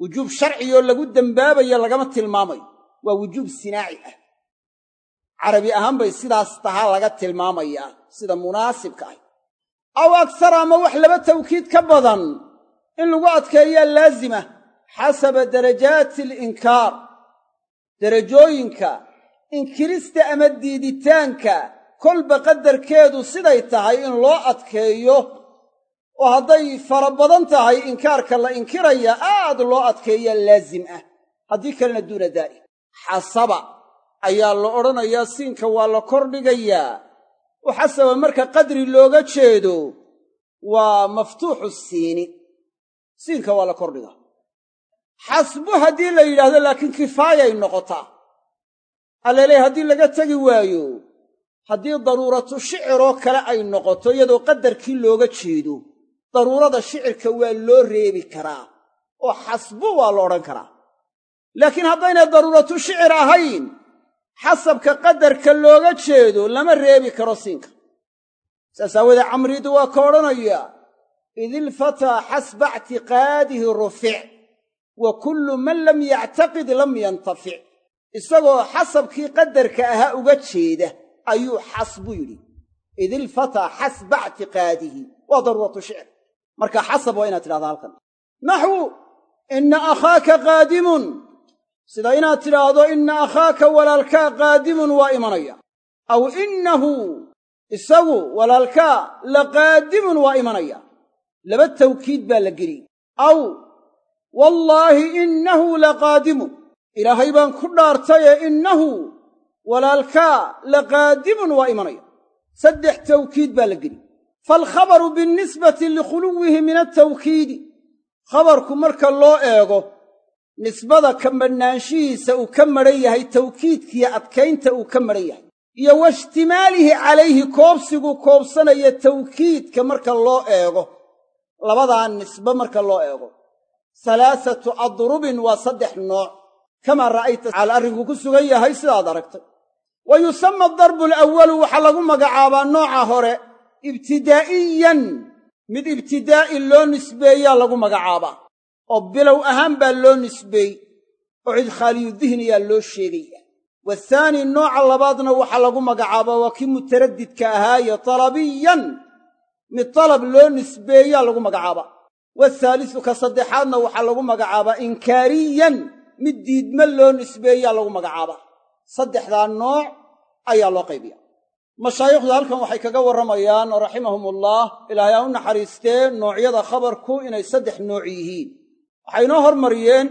Wujuub sharciyoo lagu dembaabayo lagama tilmaamayo. Waa wujuub sinaaci ah. Carabi ahaan bay sidaas tahaa laga tilmaamayaa sida munaasibka ah. Aw akhara ama wax laba tawkiid ka badan. In lagu adkeeyaa laazima xasaba darajaati alinkaar derajooyinka inkirista ama diiditaanka kolba qadarkeedu siday tahay in loo adkeeyo oo hadday fara badan tahay inkaarka la inkiraya aad loo adkeeyaa laazim ah. Haddii kalena duuna daalik xasaba ayaa la odhanayaa siinka waa la kordhigayaa. Oo xasaba marka qadri looga jeedo waa maftuuxu siini. Siinka waa la kordhigaa. Xasbu haddii la yidhaahdo laakiin kifaayay noqotaa. Alleley haddii laga tegi waayo haddii daruuratu shiciroo kale ay noqoto iyadoo qadarkii looga jeedo daruurada shicirka waa loo reebi karaa oo xasbu waa la odhan karaa. Laakiin haddaynay daruuratu shicir ahayn xasabka qadarka looga jeedo lama reebi karo siinka. Saas aawoodee camriidu waa ka odhanaya idilfataa xasba ictiqaadihi rufic wa kullu man lam yactaqid lam yantafic. Isagoo xasabkii qadarka ahaa uga jeeda ayuu xasbu yidhi. Idilfataa xasba ictiqaadihi. Waa daruuratu shicir marka xasab waa inaad tidhahda halkan. Naxwu inna akhaaka qaadimun. Sida inaad tidhaahdo inna akhaaka walaalkaa qaadimun waa imanaya. Aw innahu isagu walaalkaa laqaadimun waa imanaya. Laba tawkiid baa la geliyey aw wallaahi innahu laqaadimun ilaahay baan ku dhaartaye innahu walaalkaa laqaadimun waa imanaya. Saddex tawkiid baa la geliyey faalkhabaru binnisbati likhuluwihi min altawkiidi khabarku marka loo eego nisbada ka madhnaanshihiisa uu ka madhan yahay tawkiidkiyo adkaynta uu ka madhan yahay iyo waishtimaalihi calayhi koobsiguu koobsanaya tawkiidka marka loo eego labadaa nisbe marka loo eego salaasatu adrubin waa saddex nooc kamaa ra'ayta xaal arrinku ku sugan yahay sidaad aragtay wa yusama adarbu alawalu waxaa lagu magacaabaa nooca hore ibtidaa'iyan mid ibtidaa'i loo nisbeeyaa lagu magacaabaa. oo bilow ahaan baa loo nisbeey oo cid khaaliyu dihniyaa loo sheegaya wathaani nooca labaadna waxaa lagu magacaabaa waa kii mutaraddidka ahaaye talabiyan mid talab loo nisbeeyaa lagu magacaabaa. Wathaalisu ka saddexaadna waxaa lagu magacaabaa inkaariyan mid diidma loo nisbeeyaa lagu magacaabaa. Saddexdaa nooc ayaa loo qaybiya mashaayikhdu halkan waxay kaga warramayaan raximahumullah ilaahay aa u naxariistee noocyada khabarku inay saddex nooc yihiin. Waxay hormariyeen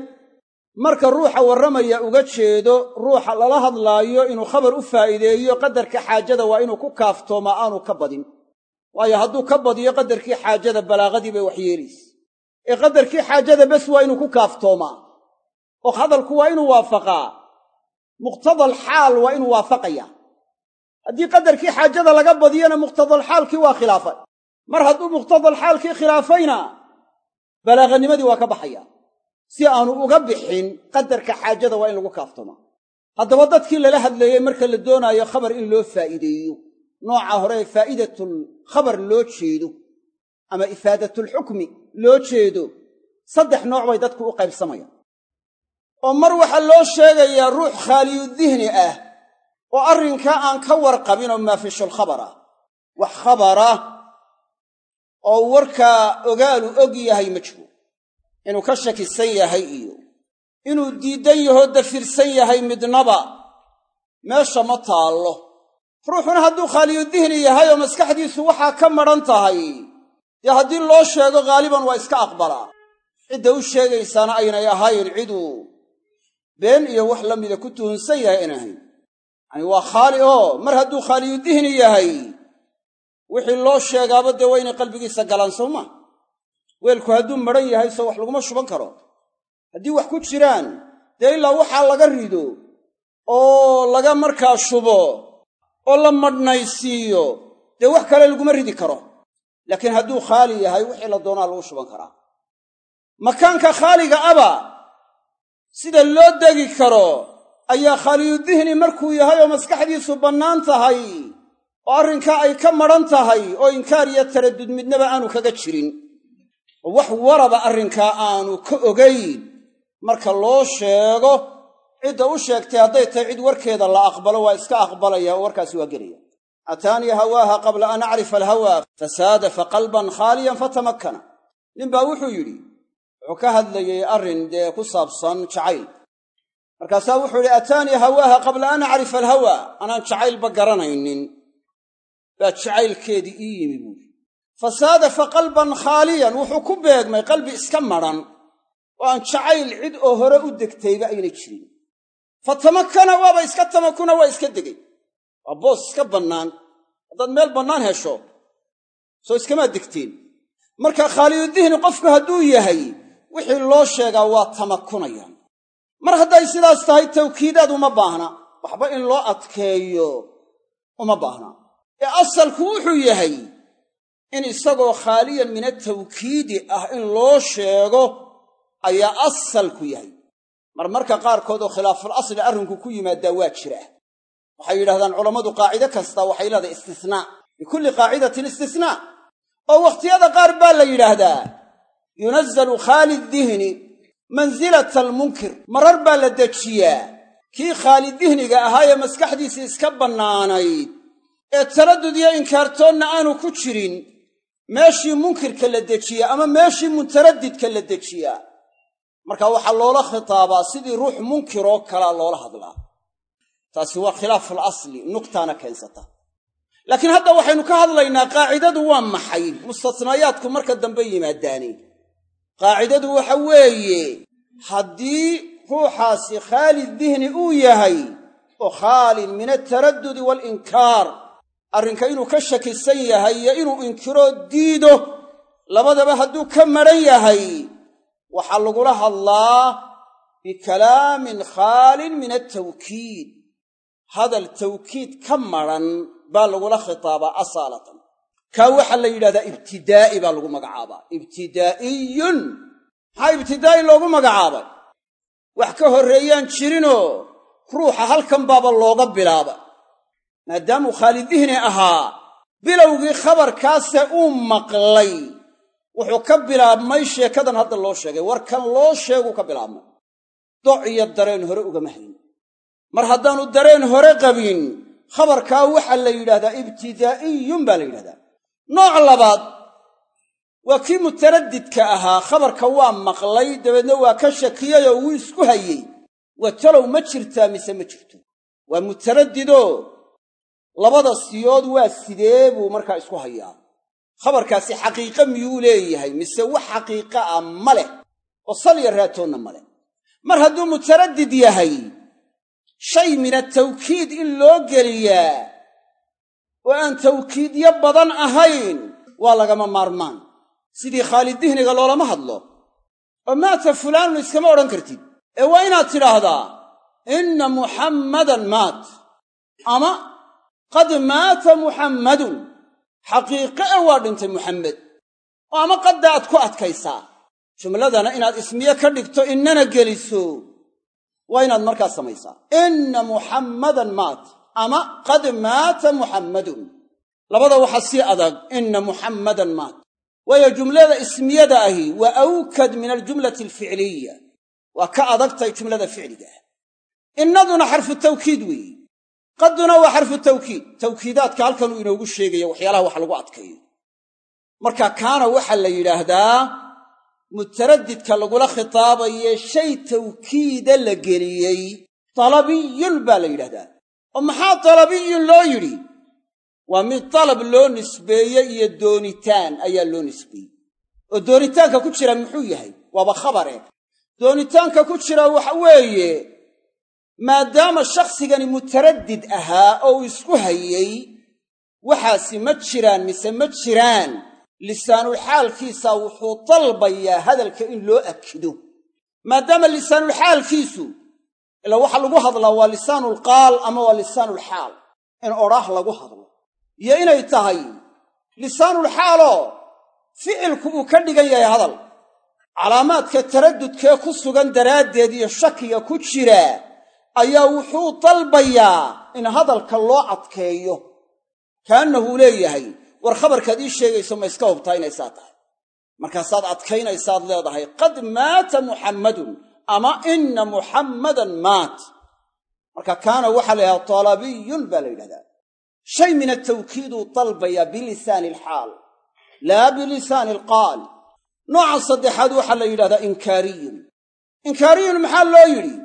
marka ruuxa warramaya uga jeedo ruuxa lala hadlaayo inuu khabar u faa'iideeyo qadarka xaajada waa inuu ku kaaftoomaa aanu ka badin. Waayo hadduu ka badiyo qadarkii xaajada balaaqadii bay waxyeelaysa ee qadarkii xaajada bes waa inuu ku kaaftoomaa. Oo hadalku waa inuu waafaqaa. Muqtadal xaal waa inuu waafaqayaa haddii qadarkii xaajada laga badiyona muqtadalxaalkii waa khilaafay. Mar hadduu muqtadalxaalkii khilaafayna balaaqanimadii waa ka baxaya. Si aanu uga bixin qadarka xaajada waa in lagu kaaftoomaa. Haddaba dadkii lala hadleeyey marka la doonaayo khabar in loo faa'iideeyo. Nooca hore faa'iidatul khabar loo jeedo ama ifaadatulxukmi loo jeedo saddex nooc bay dadku u qaybsamayaan. Oo mar waxaa loo sheegayaa ruux khaaliyu dihni ah oo arrinkaa aan ka warqabin oo maafishulkhabar ah wax khabara oo warkaa ogaalu og yahay ma jiro. Inuu ka shakisan yahay iyo inuu diiddan yahoo dafirsan yahay midnaba meesha ma taallo. Ruuxuna hadduu khaaliyu dihni yahay oo maskaxdiisu waxaa ka madhan tahay dee haddii loo sheego ghaaliban waa iska aqbalaa. Cidda u sheegaysaana aynay ahayn ciduu been iyo wax la mida ku tuhunsan yahay in ahayn yacani waa khaali oo mar hadduu khaaliyu dihni yahay wixii loo sheegaaba dee waa inay qalbigiisa galaan soo maa weelku hadduu madhan yahay soo wax laguma shuban karo. Haddii wax ku jiraan dee ilaa waxaa laga rido oo laga markaa shubo oo la madhnaysiiyo dee wax kale laguma ridi karo. Laakiin hadduu khaali yahay wixii la doonaa lagu shuban karaa. Makaanka khaaliga aba sida loo degi karo ayaa khaaliyudihni markuu yahay oo maskaxdiisu bannaan tahay oo arrinkaa ay ka madhan tahay oo inkaar iyo taraddud midnaba aanu kaga jirin. Oo wax waraba arrinkaa aanu ka ogayn. Marka loo sheego cidda u sheegtay hadday tahay cid warkeeda la aqbalo waa iska aqbalaya oo warkaasi waa gelaya. Ataanii hawaaha qabla an acrifa alhawaa fasaadafa qalban khaaliyan fatamakkana ninbaa wuxuu yidhi wuxuu ka hadlayey arrin dee ku saabsan jacayl markaasaa wuxuu yidhi ataanii hawaaha qabla an acrifa alhawaa anaan jacaylba garanaynin. Baa jacaylkeedii ii yimi buuri fasaadafa qalban khaaliyan wuxuu ku beegmay qalbi iska madhan oo aan jacayl cid oo hore u degtayba ayna jirin. Fa tamakkana waaba iska tamakuna waa iska degay. Waa boos iska bannaan. Haddaad meel bannaan hesho soo iskamaa degteen. Marka khaaliyudihni qofku hadduu yahay wixii loo sheegaa waa tamakunayaan mar hadday sidaas tahay tawkiidaad uma baahna. Waxba in loo adkeeyo uma baahna. Ee asalku wuxuu yahay in isagoo khaaliyan min atawkiidi ah in loo sheego ayaa asalku yahay. Marmarka qaarkood oo khilaaful asli arrinku ku yimaadaa waa jira. Waxay yidhahdaan culammadu qaacide kasta waxay leedahay istisnaa likulli qaacidatin istisnaa oo wakhtiyada qaar baa la yidhaahdaa. Yunazalu khaali dihni mansilata almunkir. Marar baa la dejiyaa. Kii khaali dihniga ahaa ee maskaxdiisii iska bannaanayd. Ee taraddud iyo inkaartoonna aanu ku jirin meeshii munkirka la dejiyaa ama meeshii mutaraddidka la dejiyaa? Marka waxaa loola khitaabaa sidii ruux munkiroo kalaa loola hadlaa. Taasi waa khilaaful asli nuqtaana keensata laakiin hadda waxaynu ka hadlaynaa qaacidadu waa maxay? Mustasnaayaadku marka dambe yimaadaani qaacidadu waxa weeye haddii ruuxaasi khaali dihni uu yahay oo khaalin min altaraddudi waalinkaar arrinka inuu ka shakisan yahay iyo inuu inkiroo diido labadaba hadduu ka madhan yahay waxaa lagula hadlaa bikalaamin khaalin min altawkiid hadal tawkiid ka madran baa lagula khitaabaa asaalatan kaa waxaa la yidhahdaa ibtidaa'i baa lagu magacaabaa. Ibtidaa'iyun. Maxaa ibtidaa'i loogu magacaabay? Wax ka horreeyaan jirinoo ruuxa halkan baaba looga bilaaba. Maadaamuu khaalidihni ahaa bilowgii khabarkaase uu maqlay. Wuxuu ka bilaabmay sheekadan hadda loo sheegay. Warkan loo sheeguu ka bilaabmay. Doc iyo dareen hore ugama hayn mar haddaanu dareen hore qabin khabarkaa waxaa la yidhahdaa ibtidaa'iyun baa la yidhahdaa nooc labaad waa kii mutaraddidka ahaa khabarka waa maqlay dabeedna waa ka shakiyey oo wuu isku hayey waa talow ma jirtaa mise ma jirto? Waa mutaraddidoo labada siyood waa sidee buu markaa isku hayaa? Khabarkaasi xaqiiqo miyuu leeyahay? Mise wax xaqiiqa ah ma leh? Oo salya raatoonna ma leh. Mar hadduu mutaraddid yahay shay min atawkiid in loo geliyaa oo aan tawkiidyo badan ahayn waa lagama maarmaan. Sidii khaalidihniga loolama hadlo. Oo maata fulaanun iskama odhan kartid. Ee waa inaad tidhaahdaa inna muxammadan maat. Ama qad maata muxammadun xaqiiqe e waa dhintay muxammed oo ama qadda aad ku adkaysaa. Jumladana inaad ismiye ka dhigto innana geliso. Waa inaad markaa samaysaa. Inna muxammadan maat ama qad maata muxammadun labada waxaa sii adag inna muxammadan maat. Waayo jumlada ismiyada ahi waa awkad min aljumlati alficliya. Waa ka adagtay jumlada ficliga. Ah innaduna xarfu tawkiid weeye qadduna waa xarfu tawkiid. Tawkiidaadka halkanuu inoogu sheegaya waxyaalaha wax lagu adkaeyo marka kaana waxaa la yidhaahdaa mutaraddidka lagula khitaabaye shay tawkiida la geliyey talabiyun baa la yidhahdaa oo maxaa talabiyun loo yidhi? Waa mid dalab loo nisbeeye iyo doonitaan ayaa loo nisbeeyey. Oo doonitaanka ku jira muxuu yahay? Waaba khabare. Doonitaanka ku jira waxa weeye maadaama shakhsigani mutaraddid ahaa oo uu isku hayey waxaasi ma jiraan mise ma jiraan lisaanulxaalkiisa wuxuu dalbayaa hadalka in loo akido. Maadaama lisaanulxaalkiisu ilaa waxa lagu hadlaa waa lisaanulqaal ama waa lisaanulxaal in odhaah lagu hadlo. Iyo inay tahay lisaanulxaaloo ficilku uu ka dhigan yahay hadal. Calaamaadka taraddudkee ku sugan daraaddeed iyo shakiga ku jira ayaa wuxuu dalbayaa in hadalka loo adkeeyo. Kaannahu leeyahay war khabarkaad ii sheegayso ma iska hubtaa inay saa tahay. Markaasaad adkaynaysaad leedahay qad maata muxammadun ama inna muxammadan maat. Marka kaana waxaa la yidhahdaa talabiyun baa la yidhahdaa. Shay min atawkiiduu dalbayaa bilisaani alxaal laa bilisaani alqaal nooca saddexaad waxaa la yidhahdaa inkaariyun. Inkaariyun maxaa loo yidhi?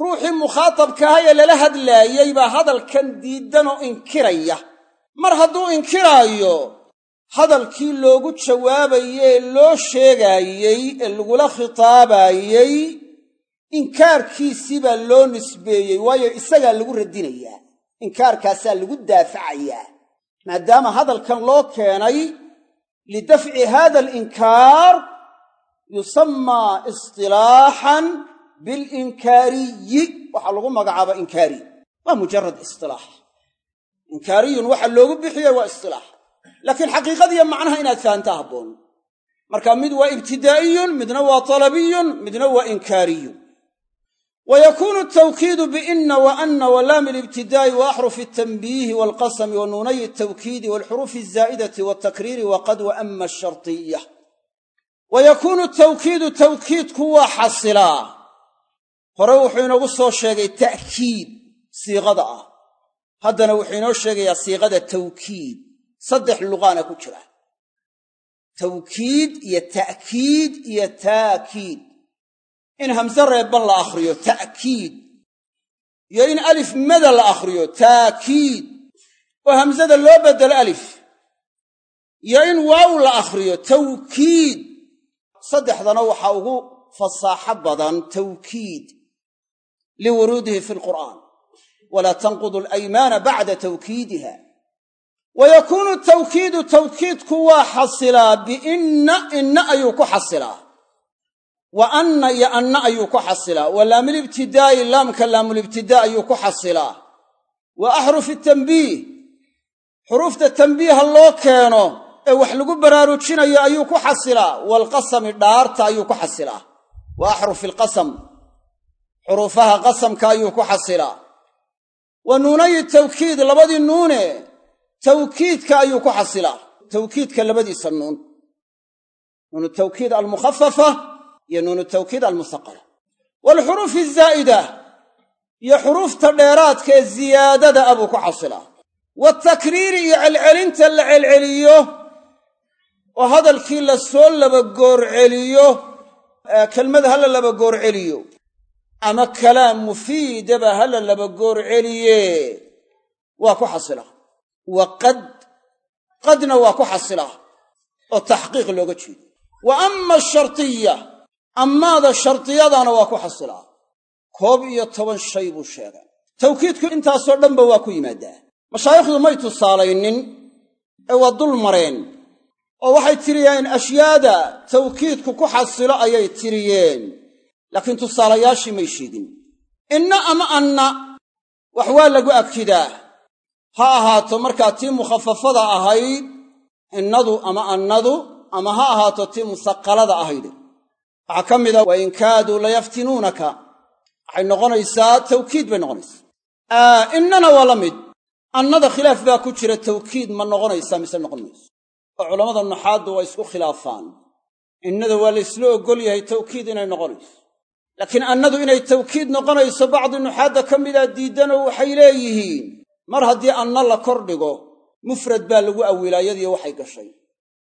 Ruuxii mukhaatabkaha ee lala hadlaayey baa hadalkan diiddanoo inkiraya. Mar hadduu inkiraayo hadalkii loogu jawaabayee loo sheegaayey ee lagula khitaabaayey inkaarkiisii baa loo nisbeeyey waayo isagaa lagu radinayaa inkaarkaasaa lagu daafacayaa maadaama hadalkan loo keenay lidafci hada alinkaar yusammaa istilaaxan bilinkaariyi. Waxaa lagu magacaaba inkaari. Waa mujarad istilaax. Inkaariyun waxa loogu bixiyey waa istilaax laakiin xaqiiqadiiyo macnaha inaad fahantaa habboon. Marka mid waa ibtidaa'iyun midna waa talabiyun midna waa inkaariyun. Wa yakuunu tawkiidu biina wa ana wa laami libtidaa'i wa axrufi altanbiihi waalqasami wa nuunayi altawkiidi waalxuruufi alzaa'idati waaltakriiri waqad wa ama ashartiya wa yakuunu tawkiidu tawkiidku waa xasilaa hore wuxuu inoogu soo sheegay ta'kiid siiqada ah. Haddana wuxuu inoo sheegayaa siiqada tawkiid saddex luqaana ku jira. Tawkiid iyo ta'kiid iyo taakiid in hamse reebban la akhriyo ta'kiid. Iyo in alif mada la akhriyo taakiid oo hamsada loo beddelo alif. Iyo in waaw la akhriyo tawkiid. Saddexdana waxaa ugu fasaaxo badan tawkiid. Liwuruudihi fi alqur'aan walaa tanqudu alaymaana bacda tawkiidiha wa yakuunu tawkiidu tawkiidku waa xasilaa biinna inna ayuu ku xasilaa wa anna iyo anna ayuu ku xasilaa wa laamulibtidaa'i laamka laamulibtidaa ayuu ku xasilaa wa axrufi tanbiih xuruufta tanbiiha loo keeno ee wax lagu baraarujinayo ayuu ku xasilaa waalqasami dhaarta ayuu ku xasilaa wa axrufi alqasam xuruufaha qasamka ayuu ku xasilaa wa nuunayi tawkiid labadii nuune tawkiidka ayuu ku xasilaa. Tawkiidka labadiisa nuun. Nuunu tawkiid almukhafafa iyo nuunu tawkiid almusaqala. Waalxuruufi azaa'ida iyo xuruufta dheeraadka ee ziyaadada ah buu ku xasilaa. Waatakriiri iyo celcelinta la celceliyo oo hadalkii la soo labagoorceliyo kelmada hala labagoorceliyo ama kalaam mufiidaba hala labagoorceliye waa ku xasilaa wa qad qadna waa ku xasilaa oo taxqiiq looga jeedo. Wa ama ashartiya ammaada shardiyadana waa ku xasilaa koob iyo toban shay buu sheegay. Tawkiidku intaasoo dhanba waa ku yimaadaa. Mashaayikhdu may tusaalaynin ee waa dul mareen oo waxay tiriyeen ashyaada tawkiidku ku xasilo ayay tiriyeen. Laakiin tusaalayaashii may sheegin. Inna ama anna wax waa lagu akidaa ha ahaato markaa tii mukhafafada ahayd innadu ama annadu ama ha ahaato tii musaqalada ahayd. Waxaa ka mida wa in kaaduu layaftinuunaka waxay noqonaysaa tawkiid bay noqonaysaa. Innana waa la mid. Annada khilaaf baa ku jira tawkiid ma noqonaysaa mise noqon mayso. Oo culammada nuxaaddu waa isku khilaafaan. Innada waa laysla oggol yahay tawkiid inay noqonayso. Laakiin annadu inay tawkiid noqonayso bacdi nuxaadda ka midaa diiddanoo waxay leeyihiin mar haddii anna la kor dhigo mufrad baa lagu awilaa yadiyo waxay gashay.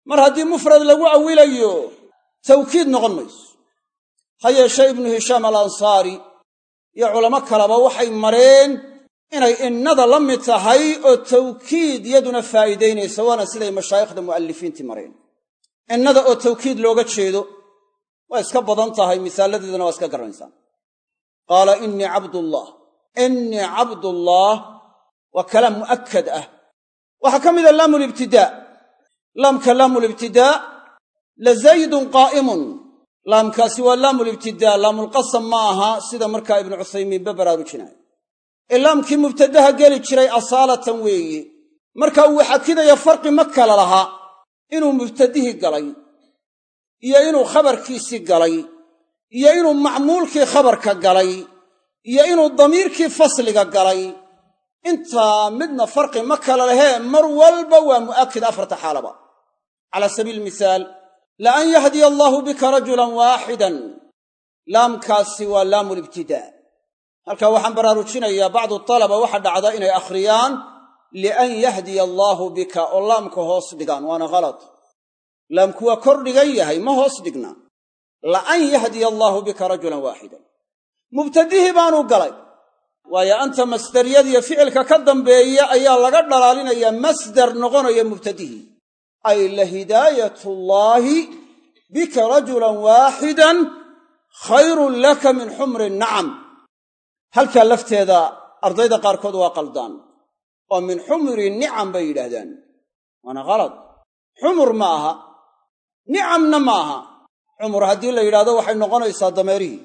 Mar haddii mufrad lagu awilayo tawkiid noqon mayso. Ha yeeshee ibnu hishaam al ansaari iyo culamo kaleba waxay mareen inay innada la mid tahay oo tawkiid yaduna faa'iidaynaysa waana siday mashaayikhda mu'allifiintii mareen. Innada oo tawkiid looga jeedo waa iska badan tahay misaaladeedana waa iska garanaysaan. Qaala innii cabdullah. Innii cabdullaah waa kalaam mu'akkad ah. Waxaa ka mida laamulibtidaa laamka laamulibtidaa la zaydun qaa'imun. Laamkaasi waa laamulibtidaa laamulqasam ma aha sida markaa ibnu cuthaymiinba baraarujinaayo. Ee laamkii mubtadaha geli jiray asaalatan weeye marka uu xakidaya farqi ma kala laha inuu mubtadihii galay iyo inuu khabarkiisii galay iyo inuu macmuulkii khabarka galay iyo inuu damiirkii fasliga galay intaa midna farqi ma kala lehee mar walba waa mu'akid afarta xaalaba. Cala sabiili misaal la an yahdiya allaahu bika rajulan waaxidan. Laamkaasi waa laamu libtidaa halkaa waxaan baraarujinayaa bacdu talaba waxa dhacda inay akhriyaan lian yahdiya allaahu bika oo laamka hoos dhigaan waana khalad laamku waa kor dhigan yahay ma hoos dhigna. La an yahdiya allaahu bika rajulan waaxidan. Mubtadihii baanuu galay waayo anta masdariyadiyo ficilka ka dambeeya ayaa laga dhalaalinayaa masdar noqonaya mubtadihii ay la hidaayatullaahi bika rajulan waaxidan khayrun laka min xumri nacam. Halkaa lafteeda ardayda qaarkood waa qaldaan oo min xumri nicam bay yidhaahdaan. Waana khalad xumur ma aha. Nicamna ma aha. Xumur haddii la yidhahdo waxay noqonaysaa dameerihii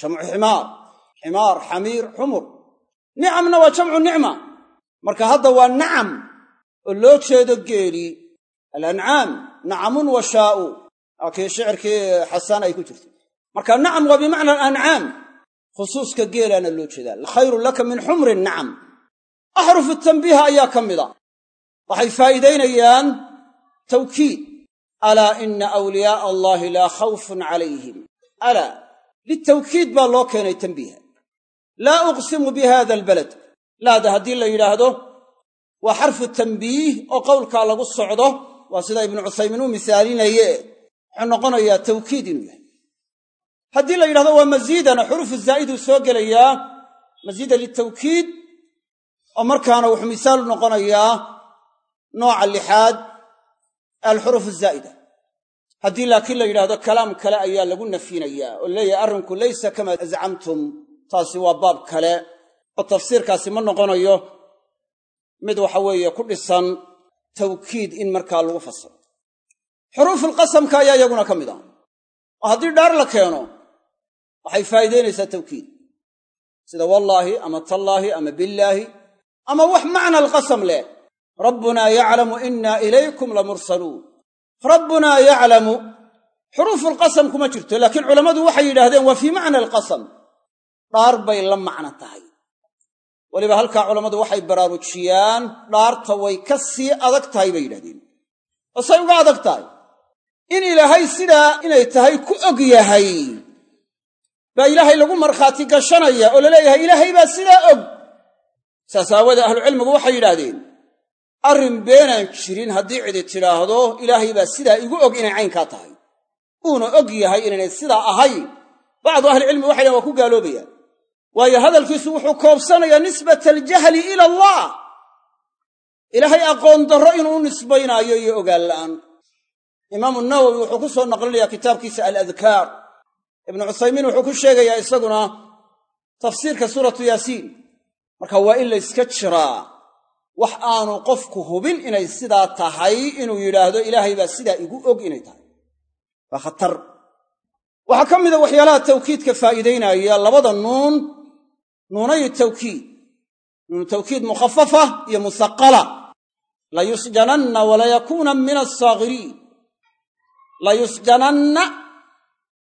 jamcu ximaar ximaar xamiir xumur. Nicamna waa jamcu nicma. Marka hadda waa nacam oo loo jeedo geeli alancaam nacamun wa shaa'u. Waa kii shicirkii xasaan ay ku jirto marka nacam waa bimacna alancaam khusuuska geelaana loo jeedaa. Khayrun laka min xumri nacam axrufu tanbiiha ayaa ka mida. Waxay faa'iidaynayaan tawkiid. Alaa ina awliyaaa allaahi laa khawfun calayhim. Alaa litawkiid baa loo keenay tanbiiha laa uqsimu bi hada albalad. Laada haddii la yidhaahdo waa xarfu tanbiih oo qowlkaa lagu socdo. Waa sida ibnu cuthaymiin u misaalinaye wuxuu noqonayaa tawkiid inuu yahay. Haddii la yidhahdo waa masiidana xurufu zaa'iduu soo gelayaa. Masiida litawkiid oo markaana wuxuu misaalu noqonayaa nooca lixaad alxuruf zaa'ida. Haddii laakiin la yidhahdo kalaam kale ayaa lagu nafyinayaa oo leeyahay arrinku laysa kama zacamtum taasi waa baab kale oo tafsiirkaasi ma noqonayo mid waxa weeye ku dhisan tawkiid in markaa lagu fasiro. Xuruufulqasamka ayaa iyaguna ka mid ah. Oo haddii dhaar la keeno waxay faa'iidaynaysaa tawkiid. Sida wallaahi ama tallaahi ama billaahi ama wax macna alqasam leh. Rabbunaa yaclamu inna ilaykum lamursaluun rabbunaa yaclamu xuruufulqasam kuma jirto laakiin culammadu waxay yidhaahdeen waa fii macna alqasam dhaar bay la macno tahay. Weliba halkaa culammadu waxay baraarujiyaan dhaarta way ka sii adag tahay bay yidhahdeen. Oo say uga adag tahay? In ilaahay sidaa inay tahay ku og yahay. Baa ilaahay lagu markhaati gashanaya oo la leeyahay ilaahay baa sidaa og. Saas aawoodee ahlucilmigu waxay yidhaahdeen arrin beenaan jirin haddii cidi tidhaahdo ilaahay baa sidaa igu og inay caynkaa tahay. Uuna og yahay inaynay sidaa ahayn. Bacdu ahlicilmi waxay dhahen waa ku gaaloobayaan waayo hadalkiisu wuxuu koobsanayaa nisbata aljahli ila allah. Ilaahay aqoon darro inuu nisbaynaayo iyo ogaan la'aan. Imaamu nawowi wuxuu ku soo naqlinayaa kitaabkiisa aladkaar ibnu cuthaymiin wuxuu ku sheegayaa isaguna tafsiirka suuratu yaasiin. Marka waa in layska jiraa. Wax aanu qofku hubin inay sidaa tahay inuu yidhaahdo ilaahay baa sidaa igu og inay tahay. Waa khatar. Waxaa ka mida waxyaalaha tawkiidka faa'iidaynaya labada nuun nuunay tawkiid. Nuunu tawkiid mukhafafa iyo musaqala layusjananna walayakuuna min asaaghiriin layusjananna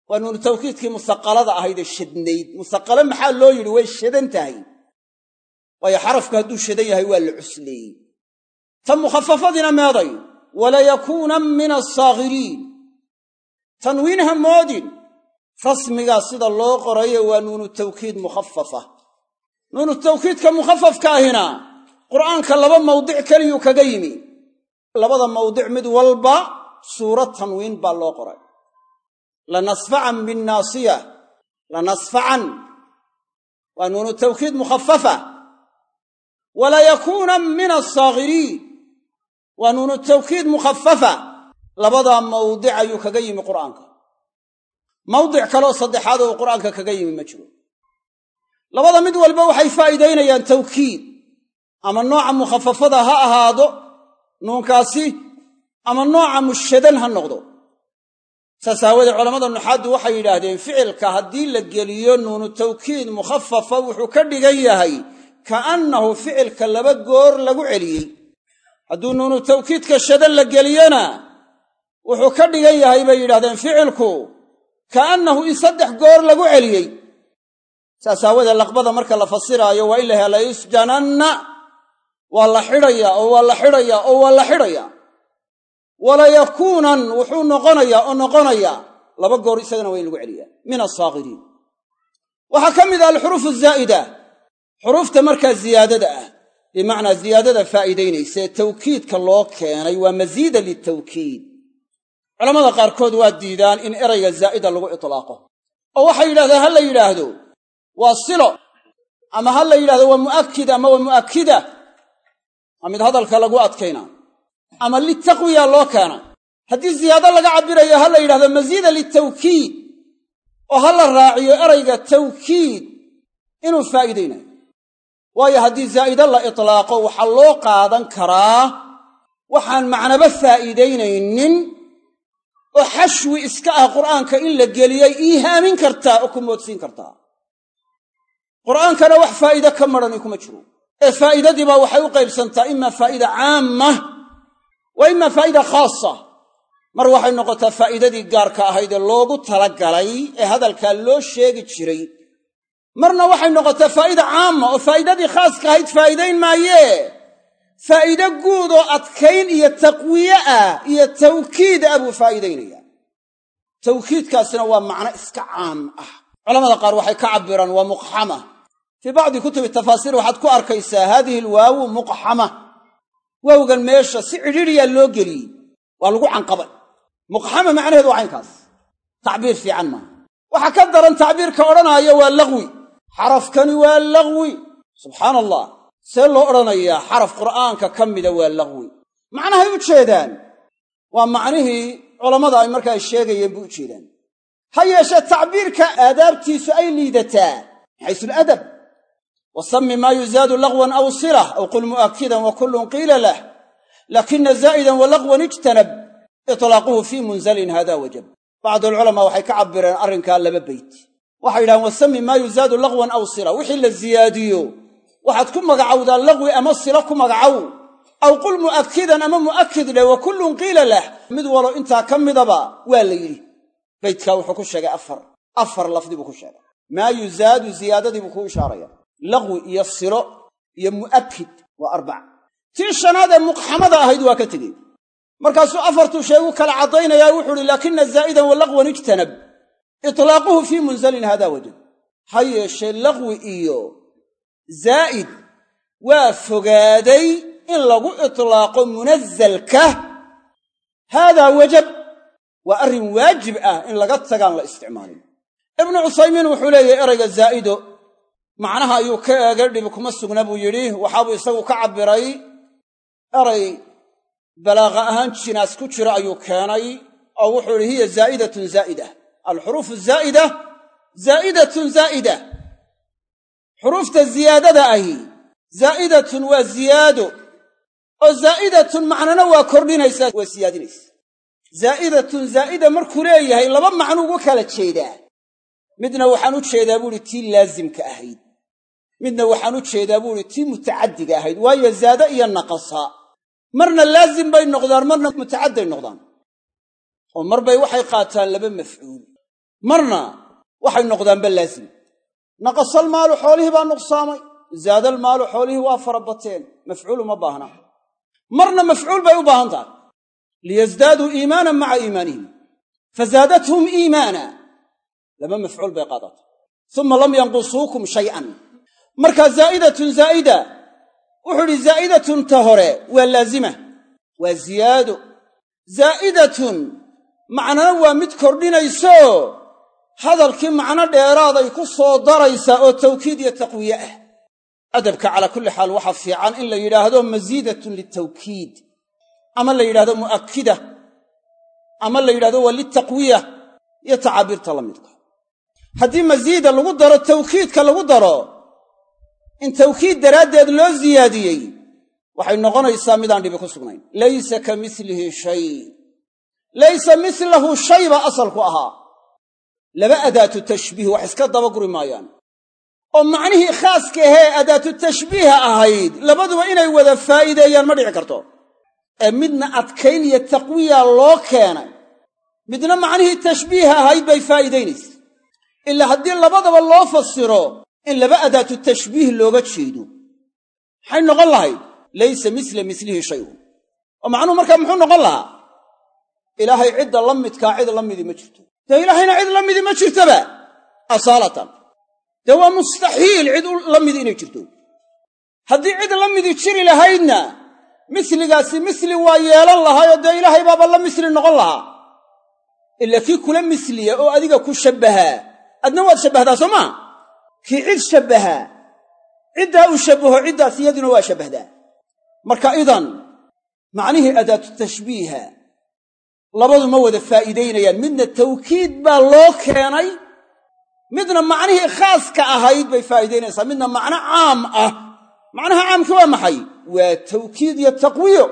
waa nuunu tawkiidkii musaqalada ahaydee shadnayd musaqale maxaa loo yidhi? Way shadan tahay. Waayo xarafku hadduu shadan yahay waa la cusleeyey. Ta mukhafafadiina meeday walayakuuna min asaaghiriin tanwiinha moodin rasmigaa sida loo qorayo waa nuunu tawkiid mukhafafa nuunu tawkiidka mukhafafka ahina qur'aanka laba mawdic keliyuu kaga yimi. Labada mawdic mid walba suuro tanwiin baa loo qoray. Lanasfacan binnaasiya lanasfacan waa nuunu tawkiid mukhafafa walayakuunan min asaaghiriin waa nuunu tawkiid mukhafafa labadaa mawdic ayuu kaga yimi qur'aanka. Mawdic kaloo saddexaad oo qur'aanka kaga yimi ma jiro labada mid walba waxay faa'iidaynayaan tawkiid. Ama nooca mukhafafada ha ahaado nuunkaasi ama nooca mushadan ha noqdo. Saas aawoodee culammada nuxaaddu waxay yidhaahdeen ficilka haddii la geliyo nuunu tawkiid mukhafafa wuxuu ka dhigan yahay ka'annahu ficilka laba goor lagu celiyey. Hadduu nuunu tawkiidka shadan la geliyona wuxuu ka dhigan yahay bay yidhahdeen ficilku ka'annahu in saddex goor lagu celiyey saas aawadee laqbada marka la fasiraayo waa in la hela yusjananna waa la xidhayaa oo waa la xidhayaa oo waa la xidhayaa walayakuunan wuxuu noqonayaa oo noqonayaa laba goor isagana waa in lagu celiyaa min asaakiriin waxaa ka mid ah alxuruuf azaa'ida xuruufta markaa ziyaadada ah bimacnaa ziyaadada faa'iidaynaysa tawkiidka loo keenay waa masiida litawkiid culamada qaarkood waa diidaan in erayga zaa'ida lagu itlaaqo. Oo waxay yidhahdeen ha la yidhaahdo waa silo. Ama ha la yidhahdo waa mu'akid ama waa mu'akida waa mid hadalka lagu adkaynaa ama litaqwiya loo keena. Haddii ziyaado laga cabbirayo ha la yidhahdo masiida litawkiid oo ha la raaciyo erayga tawkiid inuu faa'iidaynayo waayo haddii zaa'ido la itlaaqo waxaa loo qaadan karaa waxaan macnaba faa'iidaynaynin oo xashwi iska ah qur'aanka in la geliyay iihaamin kartaa oo ku moodsiin kartaa qur'aankana wax faa'iide ka marani kuma jiro. Ee faa'iidadiibaa waxay u qaybsantaa imaa faa'ida caama wa imaa faa'ida khaasa mar waxay noqotaa faa'iidadii gaarka ahayd ee loogu talagalay ee hadalkaa loo sheegi jiray. Marna waxay noqotaa faa'ida caama oo faa'idadii khaaska ahayd faa'iidayn maayee faa'iide guud oo adkayn iyo taqwiye ah iyo tawkiid ah buu faa'iidaynayaa. Tawkiidkaasina waa macno iska caam ah. Culamada qaar waxay ka cabbiraan waa muqxama fii bacdi kutubi tafaasiir waxaad ku arkaysaa haadihi alwaawu muqxama. Waawgan meesha si cidhiidriyaa loo geliyey. Waa lagu canqabay. Muqxama macnaheedu waa caynkaas. Tacbiir fiican maaha. Waxaa ka daran tacbiirka odhanaayo waa laqwi. Xarafkani waa laqwi. Subxaana allah see loo odhanayaa xaraf qur'aanka ka mida waa laqwi. Macnahay u jeedaan. Waa macnihii culammada ay markaa sheegayeen buu u jeedaan. Ha yeeshee tacbiirka aadaabtiisu ay liidataa. Wa sammi maa yuzaadu laqwan aw silah aw qul mu'akidan wa kullun qiila lah. Lakina zaa'idan wa laqwan ijtanab. Itlaaquhu fii munzalin hada wajab. Bacdu alculamaa waxay ka cabbireen arrinkaa laba beyt waxay yidhahdeen wasami maa yuzaadu laqwan aw sila wixii la ziyaadiyo waxaad ku magacowdaa laqwi ama silo ku magacow aw qul mu'akidan ama mu'akid dheh wa kullun qiila lah. Mid walo intaa ka midaba waa la yidhi. Beytkaa wuxuu ku sheegay afar. Afar lafdi buu laqwi iyo silo iyo mu'akid waa arbac. Tii shanaad ee muqxamada ahayd waa ka tegey markaasuu afartuu sheegu kala caddaynayaa wuxuu uhi laakina zaa'idan wa laqwan ijtanab. Itlaaquhu fii munzalin hada wajad. Ha yeeshee laqwi iyo zaa'id waa fogaaday in lagu itlaaqo munazzalka. Haadaa wajab waa arrin waajib ah in laga tagaan la isticmaalin. Ibnu cusaymiin wuxuu leeyahay erayga zaa'ido macnaha ayuu ka eegay dhibi kuma sugna buu yidhi. Waxaabuu isagu ka cabbiray eray balaaqa ahaan jinaas ku jira ayuu keenay. Oo wuxuu idhi hiya zaa'idatun zaa'ida. Alxuruufu zaa'ida zaa'idatun zaa'ida. Xuruufta ziyaadada ahi zaa'idatun waa ziyaado. Oo zaa'idatun macnana waa kordhinaysaa waa siyaadinaysa. Zaa'idatun zaa'ida markuu leeyahay laba macnu ugu kala jeedaa. Midna waxaan u jeedaa buuhi tii laasimka ahayd midna waxaan u jeedaa buuhi tii mutacaddiga ahayd waayo zaada iyo naqasa. Marna laazim bay noqdaan marna mutacadday noqdaan. Oo marbay waxay qaataan laba mafcuul. Marna waxay noqdaanba laazim. Naqasal maalu xoolihii baa nuqsaamay zaadal maalu xoolihii waa fara bateen. Mafcuul uma baahna. Marna mafcuul bay u baahan tahay. Liyasdaaduu iimaanan maca iimaanihim fazaadathum iimaana. Laba mafcuul bay qaadatay uma lam yanqusuukum shay'an marka zaa'idatun zaa'ida wuxuu idhi zaa'idatun ta hore waa laazima waa ziyaado. Zaa'idatun macnana waa mid kordhinayso. Hadalkii macno dheeraaday ku soo daraysaa oo tawkiid iyo taqwiye ah. Adabka calaa kulli xaal waxaa fiican in la yidhaahdo masiidatun litawkiid ama la yidhahdo mu'akida ama la yidhahdo waa litaqwiya iyo tacaabiirta la midka. Haddii masiida lagu daro tawkiidka lagu daro in tawkiid daraaddeed loo siyaadiyey waxay noqonaysaa midaan dhibi ku sugnayn. Laysa ka milihi shay. Laysa milahu shay baa asalku ahaa. Laba adaatu tashbiih wax iska dabaguri maayaan. Oo macnihii khaaska ahee adaatu tashbiiha ahayd labaduba inay wada faa'iideeyaan ma dhici karto. Ee midna adkayn iyo taqwiya loo keenay midna macnihii tashbiiha ahayd bay faa'iidaynaysa ilaa haddii labadaba loo fasiro in laba adaatu tashbiih looga jeedo. Maxay noqon lahayd? Laysa misla mislihi shayun oo macnuhu markaa muxuu noqon lahaa? Ilaahay cidda la midkaa cid la midii ma jirto. Dee ilaahayna cid la midii ma jirtaba? Asaalatan. Dee waa mustaxiil cid la midi inay jirto. Haddii cid la midii jiri lahaydna misligaasi misli waa yeelan lahaayoo dee ilaahay baaba la misli noqon lahaa. Ila kii kula misliya oo adiga ku shabbahaa. Adna waad shabbahdaa soo maa kii cid shabbahaa ciddaa uu shabbaho ciddaas iyaduna waa shabbahdaa marka idan macnihii adaatu tashbiiha labadu ma wada faa'iidaynayaan. Midna tawkiid baa loo keenay midna macnihii khaaska ahayd bay faa'iidaynaysaa midna macno caam ah. Macnaha caamki waa maxay? Waa tawkiid iyo taqwiyo.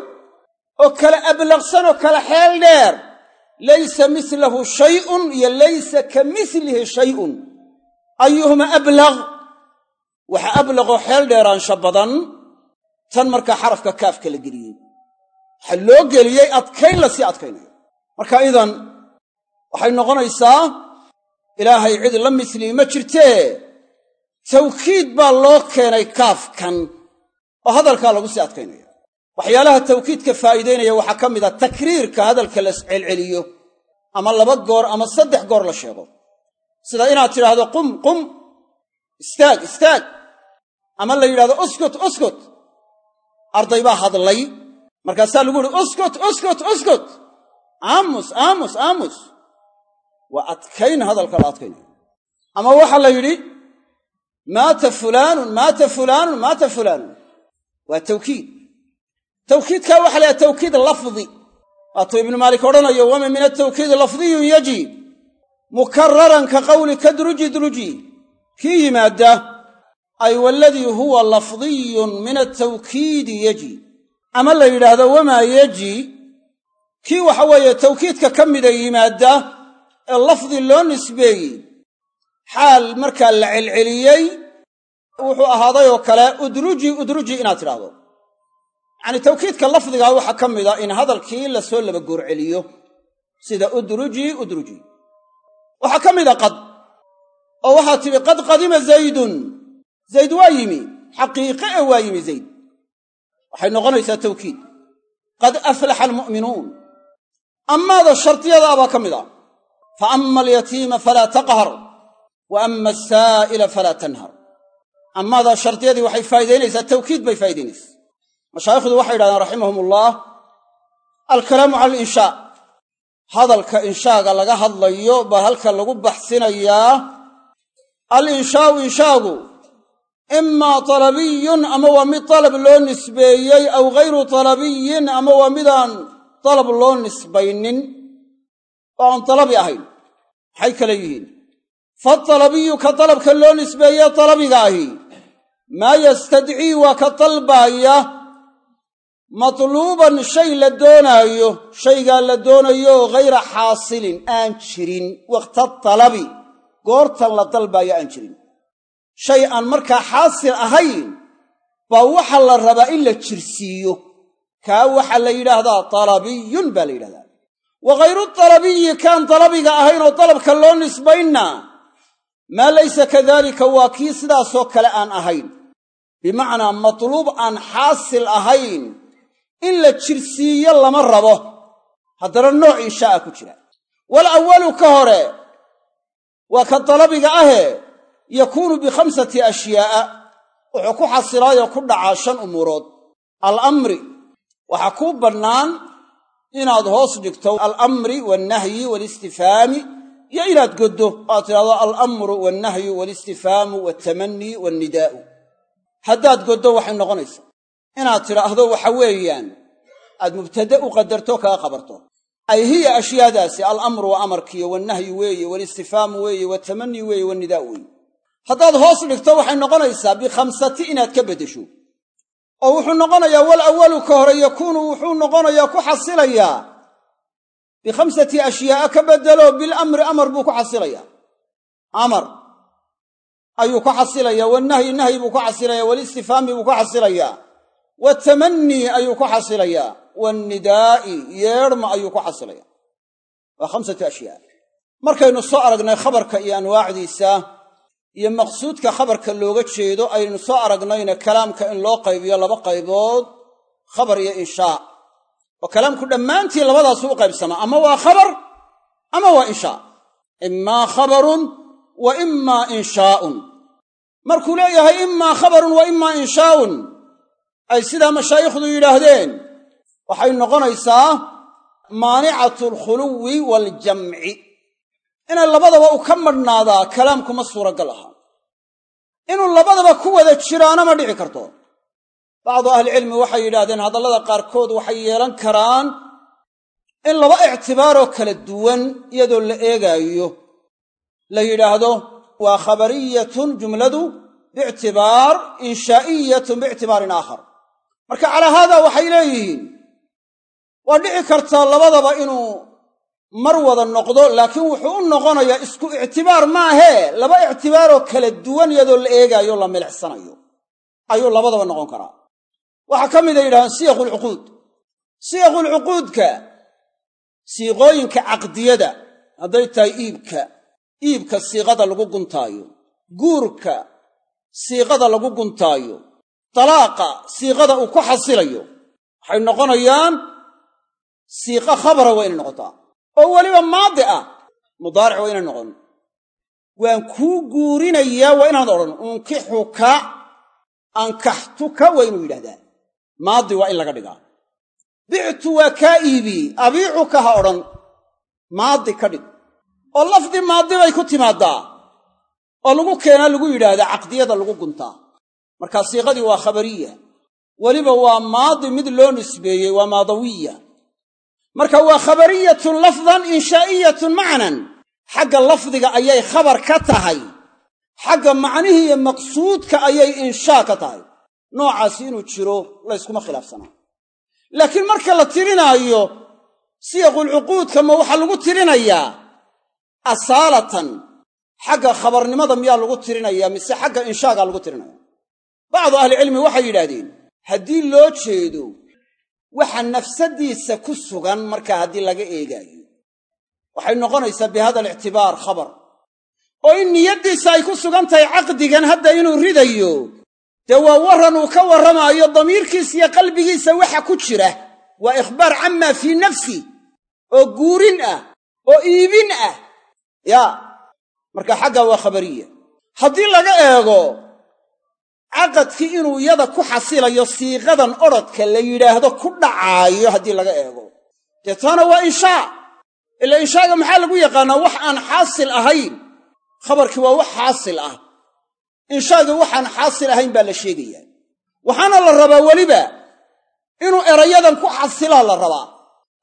Oo kala ablaqsan oo kala xeel dheer. Laysa mislahu shayun iyo laysa ka mislihi shayun ayuhuma ablaq waxa ablaqoo xeel dheeraansha badan tan markaa xarafka kaafka la geliyey waxaa loo geliyey adkayn la sii adkaynayo marka idan waxay noqonaysaa ilaahay cid la mislii ma jirtee tawkiid baa loo keenay kaafkan oo hadalkaa lagu sii adkaynaya waxyaalaha tawkiidka faa'iidaynaya waxaa ka mid a takriirka hadalka la celceliyo ama laba goor ama saddex goor la sheego sida inaad tidhaahdo qum qum istaag istaag. Ama la yidhahdo uskut uskut. Arday baa hadlay. Markaasaa lagu yihi uskut uskut uskut. Aamus aamus aamus. Waa adkayn hadalka la adkaynayo. Ama waxaa la yidhi maata fulaanun maata fulaanun maata fulaanun. Waa tawkiid. Tawkiidkaa waxa layaha tawkiid lafdi. Waatuu ibnu maalik odhanayo wama min atawkiidi lafdiyun yaji mukararan ka qawli kadruji druji. Kii yimaadda ay waladii huwa lafdiyun min atawkiidi yaji ama la yidhaahdo wamaa yaji kii waxa weeye tawkiidka ka mida yimaadda ee lafdi loo nisbeeyey xaal markaa la celceliyey wuxuu ahaaday oo kale udruji udruji inaad tidhaahdo. Yacanii tawkiidka lafdigaa waxaa ka mida in hadalkii la soo laba goorceliyo sida udruji udruji waxaa ka mida qad oo waxaa tidhi qad qadima zaydun. Zayd waa yimi xaqiiqe ee waa yimi zayd. Waxay noqonaysaa tawkiid. Qad aflaxa almu'minuun. Ammaada shardiyada abaa ka mid a. Fa ama alyatiima falaa taqhar wa ama asaa'ila falaa tanhar. Ammaada shardiyadii waxay faa'idaynaysaa tawkiid bay faa'idaynaysaa mashaayikhdu waxay yidhahdeen raximahum ullah alkalaamu cala alinshaa hadalka inshaaga laga hadlayo baa halka lagu baxsinayaa alinshaau inshaagu imaa talabiyun ama waa mid dalab loo nisbeeyey aw ghayru talabiyin ama waa midaan dalab loo nisbaynin oo aan dalabi ahayn maxay kale yihiin? Faalabiyu ka dalabka loo nisbeeye dalabiga ahi maa yastadcii waa ka dalbaaya matluuban shay la doonaayo shaygaa la doonayo ghayra xaasilin aan jirin waqta talabi. Goortan la dalbaayo aan jirin. Shay aan markaa xaasil ahayn baa waxa la rabaa in la jirsiiyo. Kaa waxaa la yidhaahdaa talabiyun baa la yidhahdaa wa ghayru talabiyi kaan dalabiga ahayn oo dalabka loo nisbaynna maa laysa kadaalika waa kii sidaasoo kale aan ahayn. Bimacnaa matluub aan xaasil ahayn in la jirsiiyo lama rabo. Haddana nooc inshaa'a ku jira. Wal awalu ka hore waa ka dalabiga ahe yakuunu bikhamsati ashyaa'a wuxuu ku xasilaayoo ku dhacaa shan umuurood. Alamri waxaa kuu bannaan inaad hoos dhigto alamri waalnahyi waalistifhaami iyo inaad goddo aad tidhahdo alamru waalnahyu waalistifhaamu waaltamanii waalnidaa'u haddaad goddo waxay noqonaysaa inaad tidhaahdo waxa weeyaan aad mubtade u qadarto kaga qabarto. Ay hiya ashyaadaasi alamru waa amarkiyo wannahyu weeye walistifhaamu weeye watamanii weeye wanidaa weeye. Haddaad hoos dhigto waxay noqonaysaa bikhamsati inaad ka beddesho. Oo wuxuu noqonayaa wal awalu ka hore yakuunu wuxuu noqonayaa ku xasilayaa. bikhamsati ashyaa'a ka beddelo bilamri amar buu ku xasilayaa. Amar ayuu ku xasilayaa wanahyi nahyi buu ku xasilayaa walistifhaami buu ku xasilayaa watamanii ayuu ku xasilayaa. Wannidaa'i yeedhma ayuu ku xasilaya waa khamsatu ashyaa markaynu soo aragnay khabarka iyo anwaacdiisa iyo maqsuudka khabarka looga jeedo aynu soo aragnayna kalaamka in loo qaybiyo laba qaybood khabar iyo inshaa. Oo kalaamku dhammaantii labadaasu u qaybsamaa ama waa khabar ama waa inshaa. Imaa khabarun wa imaa inshaa'un. Markuu leeyahay imaa khabarun wa imaa inshaa'un ay sidaa mashaayikhdu yidhaahdeen. Waxay noqonaysaa maanicatu alkhuluwi waaljamci inay labadaba u ka madhnaadaa kalaamkuma suuragal aha. Inuu labadaba ku wada jiraana ma dhici karto. Bacdu ahlicilmi waxay yidhaahdeen hadallada qaarkood waxay yeelan karaan in laba ictibaaroo kala duwan iyadoo la eegaayo. La yidhaahdo waa khabariyatun jumladu biictibaar inshaa'iyatun biictibaarin aakhar marka calaa haadaa waxay leeyihiin waa dhici kartaa labadaba inuu mar wada noqdo laakiin wuxuu u noqonayaa isku ictibaar maahee laba ictibaaroo kala duwan iyadoo la eegaayo la milicsanayo ayuu labadaba noqon karaa. Waxaa ka mida yidhahdaan siyaqulcuquud siyaqulcuquudka siiqooyinka caqdiyada hadday tahay iibka iibka siiqada lagu guntaayo guurka siiqada lagu guntaayo dalaaqa siiqada uu ku xasilayo. Waxay noqonayaan siiqa khabara waa inay noqotaa. Oo weliba maadi ah mudaaric waa inay noqon. Waan kuu guurinayaa waa inaad odhan unkixuka ankaxtuka waa inuu yidhahdaa maadi waa in laga dhigaa. Bictu waa kaa iibii abiicuka ha odhan maadi ka dhig. Oo lafdi maadi bay ku timaaddaa oo lagu keenaa lagu yidhaahdaa caqdiyada lagu guntaa markaa siiqadii waa khabariya. Weliba waa maadi mid loo nisbeeyey waa maadawiya. Marka waa khabariyatun lafdan inshaa'iyatun macnan. Xagga lafdiga ayay khabar ka tahay. Xagga macnihii iyo maqsuudka ayay inshaa ka tahay. Noocaasi inuu jiro layskuma khilaafsanaa laakiin marka la tirinaayo siyaqulcuquudka ma waxaa lagu tirinayaa? Asaalatan xagga khabarnimada miyaa lagu tirinayaa? Mise xagga inshaagaa lagu tirinaya bacdu ahlicilmi waxay yidhaahdeen haddii loo jeedo waxa nafsadiisa ku sugan markaa haddii laga eegaayo. Waxay noqonaysaa bi hada alictibaar khabar. Oo in niyaddiisa ay ku sugan tahay caqdigan hadda inuu ridayo dee waa warran uu ka warramaayo damiirkiisa iyo qalbigiisa waxa ku jira. Waa ikhbaar camaa fii nafsi oo guurin ah oo iibin ah. Yaa marka xaggaa waa khabariya. Haddii laga eego caqadkii inuu yada ku xasilayo siiqadan odrhodka la yidhaahdo ku dhacaayo haddii laga eego. Dee taana waa inshaa ila inshaaga maxaa lagu yaqaannaa wax aan xaasil ahayn? Khabarkii waa wax xaasil ah. Inshaagii waxaan xaasil ahayn baa la sheegayaa. Waxaana la rabaa weliba inuu erayadan ku xasilaa la rabaa.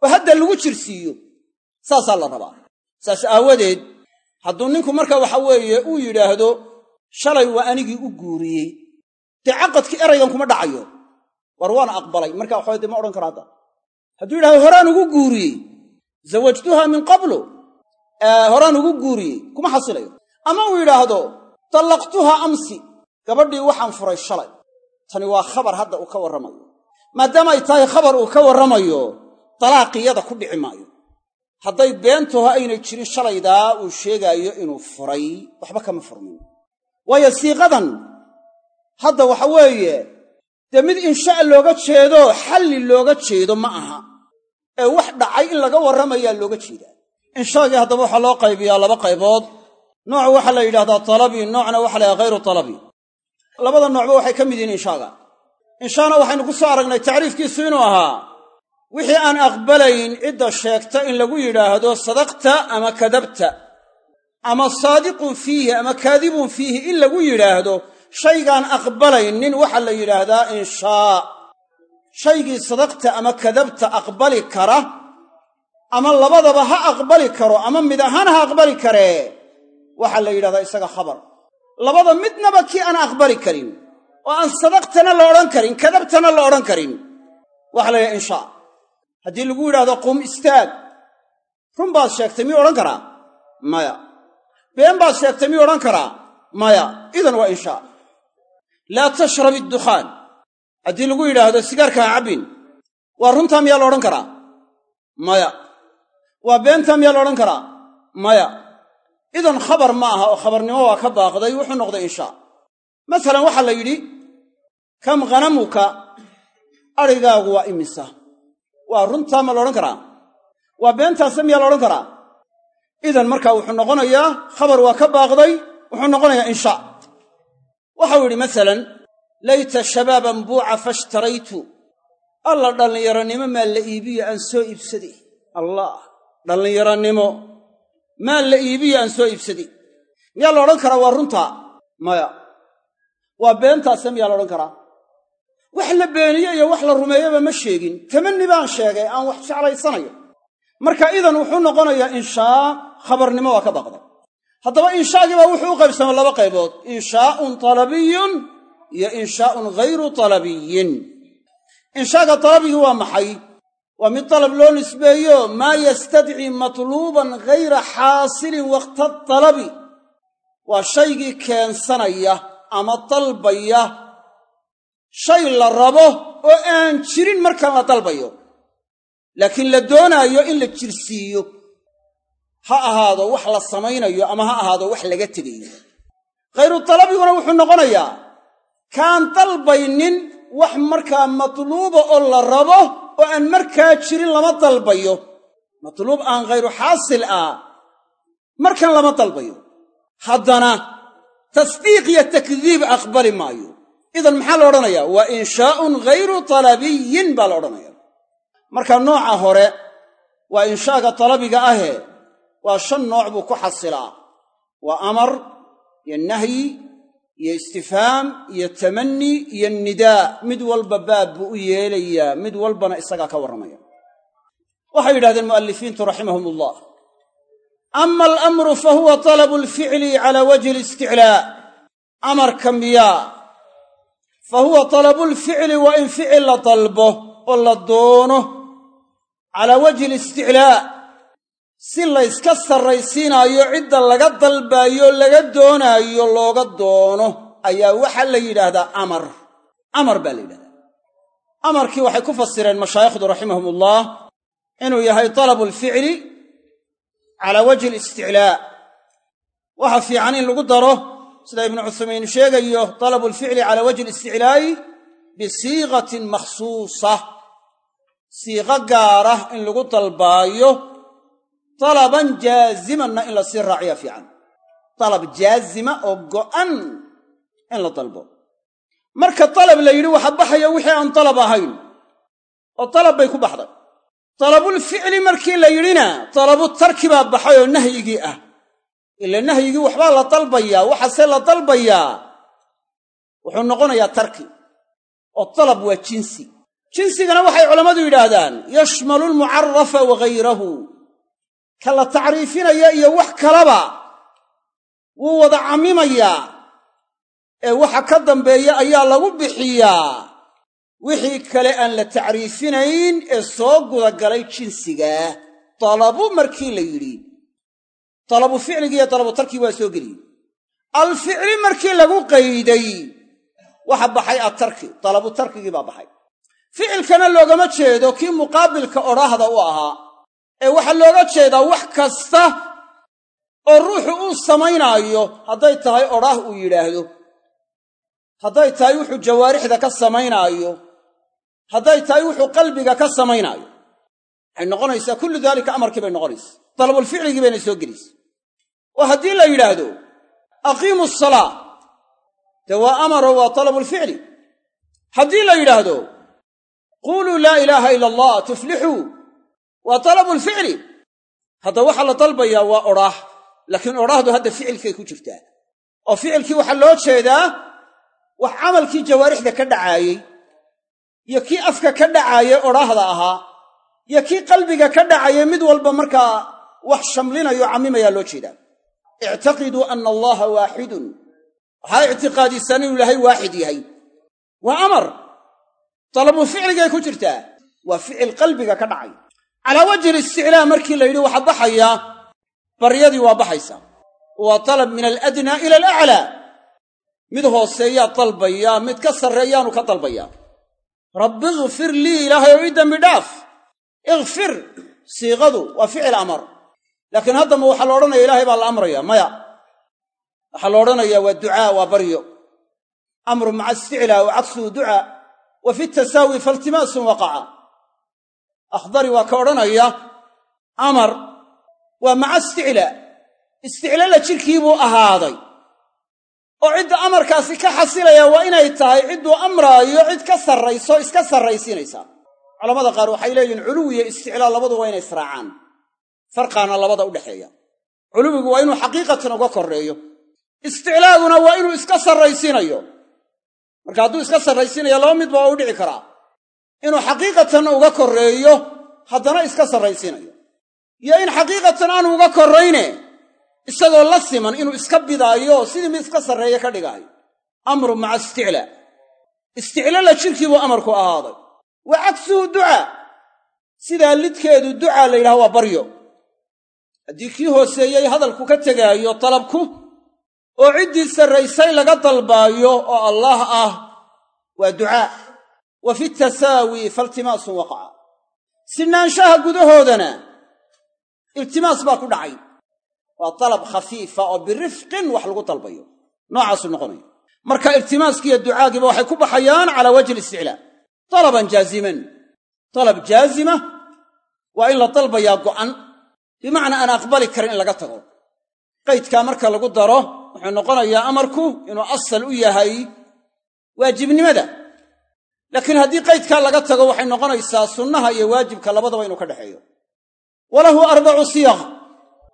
Oo hadda lagu jirsiiyo. Saasaa la rabaa. Saas aawadeed hadduu ninku marka waxa weeye uu yidhaahdo shalay waa anigii u guuriyey dee caqadkii eraygan kuma dhacayo. War waan aqbalay. Marka waxawe dee ma odhan karo hadda. Hadduu yidhahdo horaan ugu guuriyey. Zawajtuha min qablu. Horaan ugu guuriyey. Kuma xasilayo. Ama uu yidhaahdo tallaqtuha amsi. Gabadhii waxaan furay shalay. Tani waa khabar hadda uu ka warramayo. Maadaama ay tahay khabar uu ka warramayo dalaaqiyada ku dhici maayo. Hadday beentuho aynay jirin shalaydaa uu sheegaayo inuu furay. Waxba kama furmin. Waayo siiqadan hadda waxa weeye dee mid insha' looga jeedo xalli looga jeedo ma aha. Ee wax dhacay in laga warramayaa looga jeedaa. Inshaagii haddaba waxaa loo qaybiyaa laba qaybood. Nooc waxaa la yidhahdaa talabi noocna waxa la yhaha hayru talabi. Labada noocba waxay ka mid yihiin inshaaga. Inshaana waxaynu ku soo aragnay tacriifkiisu inuu ahaa wixii aan aqbalayn cidda sheegta in lagu yidhaahdo sadaqta ama kadabta. Ama saadiqun fiihi ama kaadibun fiihi in lagu yidhaahdo shaygaan aqbalaynin waxaa la yidhaahdaa inshaa. Shaygii sadaqta ama kadabta aqbali kara ama labadaba ha aqbali karo ama mid ahaan ha aqbali karee waxaa la yidhahdaa isaga khabar. Labada midnaba kii aan aqbali karin oo aan sadaqtana la odhan karin kadabtana la odhan karin waxa la yidhaha inshaa. Haddii lagu yidhahdo qum istaag run baad sheegtay miyuu odhan karaa? Maya. Been baad sheegtay miyuu odhan karaa? Maya. Idan waa inshaa laa tashrab iddukhaan haddii lagu yidhaahdo sigaarka ha cabbin. Waa runtaa miyaa la odhan karaa? Maya. Waa beentaa miyaa la odhan karaa? Maya. Idan khabar ma aha oo khabarnimo waa ka baaqday wuxuu noqday inshaa. Masalan waxaa la yidhi kam khanamuka adrhigaagu waa imisa waa runtaa ma la odhan karaa? Waa beentaase miyaa la karaa? Idan markaa wuxuu noqonayaa khabar waa ka baaqday wuxuu noqonayaa inshaa waxau yidhi masalan layta shabaaban buuca fashtaraytu. Alla dhallinyaranimo maa la iibiyo aan soo iibsaday allah dhallinyaranimo maa la iibiyo aan soo iibsaday miyaa la odhan karaa? Waa runtaa maya. Waa beentaase miyaa la odhan karaa? Wax la beeniye iyo wax la rumeeyeba ma sheegin. Tamanni baan sheegay aan wax jeclaysanayo. Marka idan wuxuu noqonayaa inshaa khabarnimo waa ka baqday haddaba inshaagiibaa wuxuu u qaybsamay laba qaybood. Inshaa'un talabiyun iyo inshaa'un ghayru talabiyin. Inshaaga talabigii waa maxay? Waa mid dalab loo nisbeeyo maa yastadcii matluuban ghayra xaasilin waqta talabi. Waa shaygii keensanaya ama dalbaya shay la rabo oo aan jirin markan la dalbayo laakiin la doonaayo in la jirsiiyo ha ahaado wax la samaynayo ama ha ahaado wax laga tegayo. Khayru talabiguna wuxuu noqonayaa kaan dalbaynin wax markaa matluuba oo la rabo oo aan markaa jirin lama dalbayo. Matluub aan khayru xaasil ah markan lama dalbayo. Haddana tasdiiq iyo takdiib aqbali maayo. Idan maxaa la odhanayaa waa inshaa'un ghayru talabiyin baa la odhanaya. Marka nooca hore waa inshaaga talabiga ahee waa shan nooc buu ku xasilaa. Waa amar iyo nahyi iyo istifhaam iyo tamanni iyo nidaa. Mid walba baab buu u yeelayaa mid walbana isagaa ka warramaya. Waxay yidhahdeen mu'alifiintu raximahum ullah ama alamru fa huwa talabu alficli cala wajhi listiclaa amarka miyaa fa huwa talabulficli waa in ficil la dalbo oo la doono calaa wajhi listiclaa si layska sarraysiinaayo cidda laga dalbaayo laga doonaayo looga doono ayaa waxaa la yidhaahdaa amar. Amar baa la yidhahdaa. Amarkii waxay ku fasireen mashaayikhdu raximahum ullah inuu yahay talabu alficli calaa wajhi listiclaa waxa fiican in lagu daro sida ibnu cuthaymiin sheegayo talabu alficli calaa wajhi listiclaa'i bisiiqatin makhsuusa. Siiqo gaarah in lagu dalbaayo talaban jaazimanna in la sii raaciya fiican. Dalab jaazima oo go'an in la dalbo. Marka dalab la yidhi waxa baxaya wixii aan dalab ahayn oo dalab bay ku baxday. Dalabulficli markii la yidhina dalabu tarki baa baxay oo nahyigii ah. Ila nahyigii waxbaa la dalbayaa waxaase la dalbayaa wuxuu noqonayaa tarki oo dalab waa jinsi. Jinsigana waxay culammadu yidhaahdaan yashmalu lmucarafa wa ka la tacriifinaya iyo wax kalaba wuu wada cammimayaa ee waxa ka dambeeya ayaa lagu bixiyaa. Wixii kale aan la tacriifinayn ee soo gudagalay jinsigaa dalabu markii la yidhi. Dalabu ficligii iyo dalabu tarkii waa soo geliyey. Alficli markii lagu qayday waxa baxay attarki dalabu tarkigii baa baxay. Ficilkana loogama jeedo kii muqaabilka odhaahda u ahaa ee waxaa looga jeedaa wax kasta oo ruuxu uu samaynaayo hadday tahay odhaah uu yidhaahdo. Hadday tahay wuxuu jawaarixda ka samaynaayo. Hadday tahay wuxuu qalbiga ka samaynaayo. Waxay noqonaysaa kullu daalika amarkii bay noqonaysa dalabulficligii bayna soo gelaysa oo haddii la yidhaahdo aqiimu asalaa dee waa amaro waa talabulficli haddii la yidhaahdo quuluu laa ilaaha ila allah tuflixuu waa talabulficli hadda waxaa la dalbayaa waa odhaah laakiin odhaahdu hadda ficilkay ku jirtaa oo ficilkii waxaa loo jeedaa wax camalkii jawaarixda ka dhacaayey iyo kii afka ka dhacaayey odhaahda ahaa iyo kii qalbiga ka dhacayay mid walba markaa wax shamlinayo cammimayaa loo jeedaa. Ictaqiduu anna allaha waaxidun waxaa ictiqaadisaan inuu ilaahay waaxid yahay. Waa amar. Dalabu ficligay ku jirtaa. Waa ficil qalbiga ka dhacay calaa wajhi listiclaa markii la yidhi waxa baxaya baryadii waa baxaysaa waa talab min aladnaa ila alaclaa mid hooseeyaa dalbayaa mid ka sarreeyaanu ka dalbayaa rabbi ikfir lii ilaahay oo ii dembi dhaaf. Ikfir siiqadu waa ficil amar. Laakiin haddama waxaa la odhanaya ilaahay baa la amraya maya. Waxaa la odhanayaa waa ducaa waa baryo. Amru maca isticlaa wa cagsuhu ducaa. Wa fi tasaawi faltimaasun waqaca akhdari waa ka odhanaya. amar waa maca isticlaa isticlaala jidhkii buu ahaaday oo cidda amarkaasi ka xasilaya waa inay tahay cidduu amraayo cid ka sarrayso iska sarraysiinaysaa culamada qaar waxay leeyihiin culuwi iyo isticlaa labadu waa inay israacaan farqaana labada u dhexeeya culuwigu waa inuu xaqiiqatan uga korreeyo isticlaaguna waa inuu iska sarraysiinayo marka hadduu iska sarraysiinayo laba midba waa u dhici karaa inuu xaqiiqatan uga korreeyo haddana iska sarraysiinayo. Iyo in xaqiiqatan aanu uga korrayne isagoo la siman inuu iska bidaayo sidii mid iska sarreeya ka dhigaayo. Amru maca isticlaa isticlaala jidhkii buu amarku ahaaday. Wa cagsuhu ducaa. Sidaa lidkeedu ducaa la yidhaha waa baryo. Haddii kii hooseeyey hadalku ka tegaayo dalabku oo ciddii sarraysay laga dalbaayo oo allaah ah waa ducaa wa fi tasaawi faltimaasun waqaca sinaanshaha gudahoodana iltimaas baa ku dhacay. Waa dalab khafiifa oo birifqin wax lagu dalbayo. Noocaasuu noqonaya marka iltimaaskiiyo ducaagiiba waxay ku baxayaan calaa wajhi isticlaa dalaban jaaziman. Dalab jaazima waa in la dalbayaa go'an. Bimacnaa aan aqbali karin in laga tago. Qaydkaa marka lagu daro wuxuu noqonayaa amarku inuu asal u yahay waajibnimada laakiin haddii qaydkaa laga tago waxay noqonaysaa sunnaha iyo waajibka labadaba inuu ka dhexeeyo. Walahu arbacu siyaq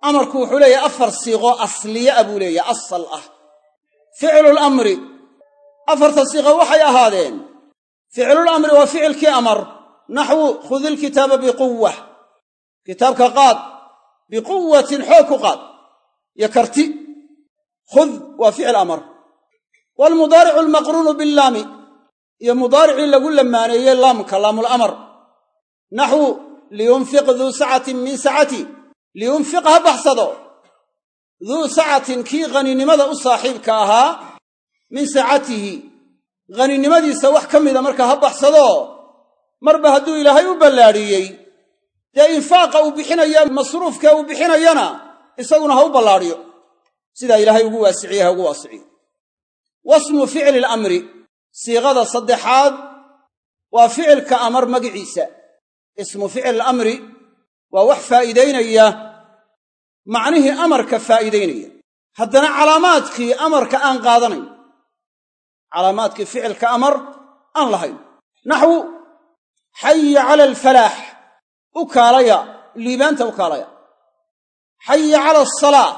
amarku wuxuu leeyahay afar siiqo asliya a buu leeyahay asal ah. Ficlul amri. Afarta siiqo waxay ahaadeen ficlul amri waa ficilkii amar naxwu khudi ilkitaaba biquwah kitaabka qaad biquwatin xoog ku qaad iyo karti khud waa ficil amar. Waalmudaaricu almaqruunu billaami iyo mudaaricii lagu lamaaneeyey laamka laamulamar naxwu liyunfiq duu sacatin min sacati liyunfiq ha baxsado. Duu sacatin kii ghaninimada u saaxiibka ahaa min sacatihi ghaninimadiisa wax ka mida marka ha baxsado. Marba hadduu ilaahay u ballaadhiyey dee infaaqa uu bixinaya masruufka uu bixinayana isaguna ha u ballaadhiyo. Sidaa ilaahay ugu waasiciye ha ugu waasiciyo. Wasmu ficli lamri siiqada saddexaad waa ficilka amar magiciisa. Ismu ficil amri waa wax faa'iidaynaya macnihii amarka faa'iidaynaya. Haddana calaamaadkii amarka aan qaadanayn calaamaadkii ficilka amar aan lahayn. Naxwu xaya cala alfalaax u kaalaya liibaanta u kaalaya. Xaya cala asalaa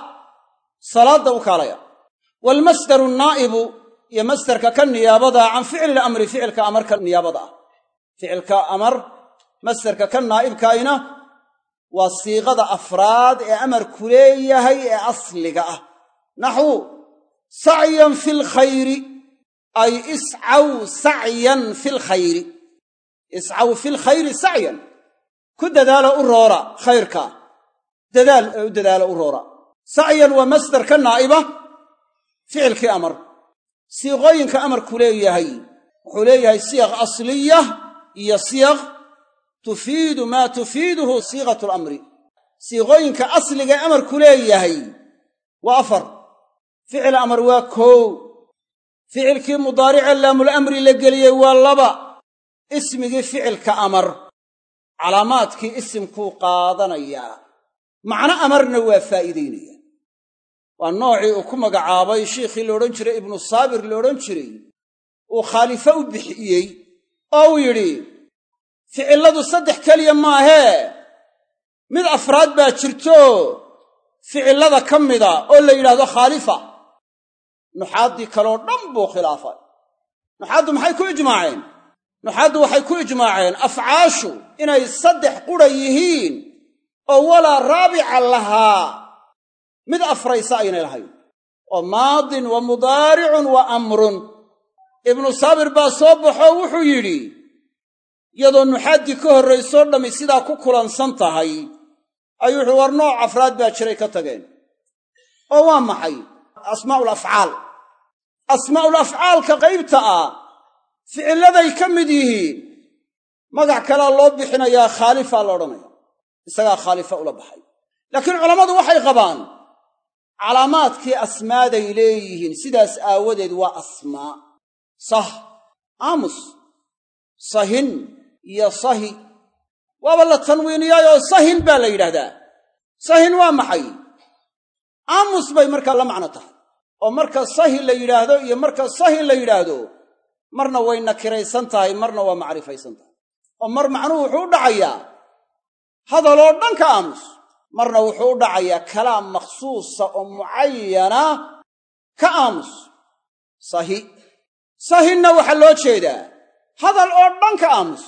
salaadda u kaalaya. Waalmasdaru naa'ibu iyo masdarka ka niyaabada can ficli lamri ficilka amar ka niyaabada. Ah ficilka amar masdarka ka naa'ibkaayna waa siiqada afraad ee amarku leeyahay ee asliga ah. Naxwu sacyan fi lkhayri ay iscaw sacyan fi lkhayri iscaw fi lkhayri sacyan. Ku dadaalo u roora khayrka. Dadaal ee u dadaalo u roora. Sacyan waa masdar naa'iba ficilkii amar siiqooyinka amarku leeyahay wuxuu leeyahay siyaq asliya iyo siyaq tufiidu maa tufiiduhu siiqatu lamri siiqooyinka asliga ee amarku leeyahay waa afar. Ficil amar waa koow. Ficilkii mudaarice laamulamri la geliyey waa laba. Ismigii ficilka amar. Calaamaadkii isimkuu qaadanayaa. Macno amarna waa faa'iidaynaya waa noocii uu ku magacaabay shiikhii la odhan jiray ibnu saabir la odhan jiray. Uu khaalifo u bixiyey oo uu yidhi ficilladu saddex keliya maahee mid afraad baa jirto ficillada ka mida oo la yidhaahdo khaalifa. Nuxaaddii kaleo dhan buu khilaafay. Nuxaaddu maxay ku ijmaaceen? Nuxaaddu waxay ku ijmaaceen afcaashu inay saddex qura yihiin oo walaa raabica lahaa mid afraysa aynay lahayn. Oo maadin wa mudaaricun wa amrun. Ibnu saabir baa soo baxoo wuxuu yidhi iyadoo nuxaaddii ka horraysoo dhammi sidaa ku kulansan tahay ayuu wuxuu war nooc afraad baa jiray ka tageen. Oo waa maxay? Asmaa'ul afcaal. Asmaa'ul afcaalka qaybta ah ficilladay ka mid yihiin magac kalea loo bixinayaa khaalifaa la odhanaya isagaa khaalifa ula baxay. Laakiin culammadu waxay qabaan calaamaadkii asmaaday leeyihiin sidaas aawadeed waa asmaa sah aamus sahin iyo sahi. Waaba la tanwiiniyaayoo sahin baa la yidhaahdaa. Sahin waa maxay? Aamus bay markaa la macno tahay. Oo marka sahi la yidhaahdo iyo marka sahin la yidhaahdo marna way nakiraysan tahay marna waa macrifaysan tahay. Oo mar macnuhu wuxuu u dhacayaa hadaloo dhan ka aamus marna wuxuu u dhacayaa kalaam makhsuusa oo mucayana ka aamus sahi. Sahinna waxaa loo jeedaa hadal oo dhan ka aamus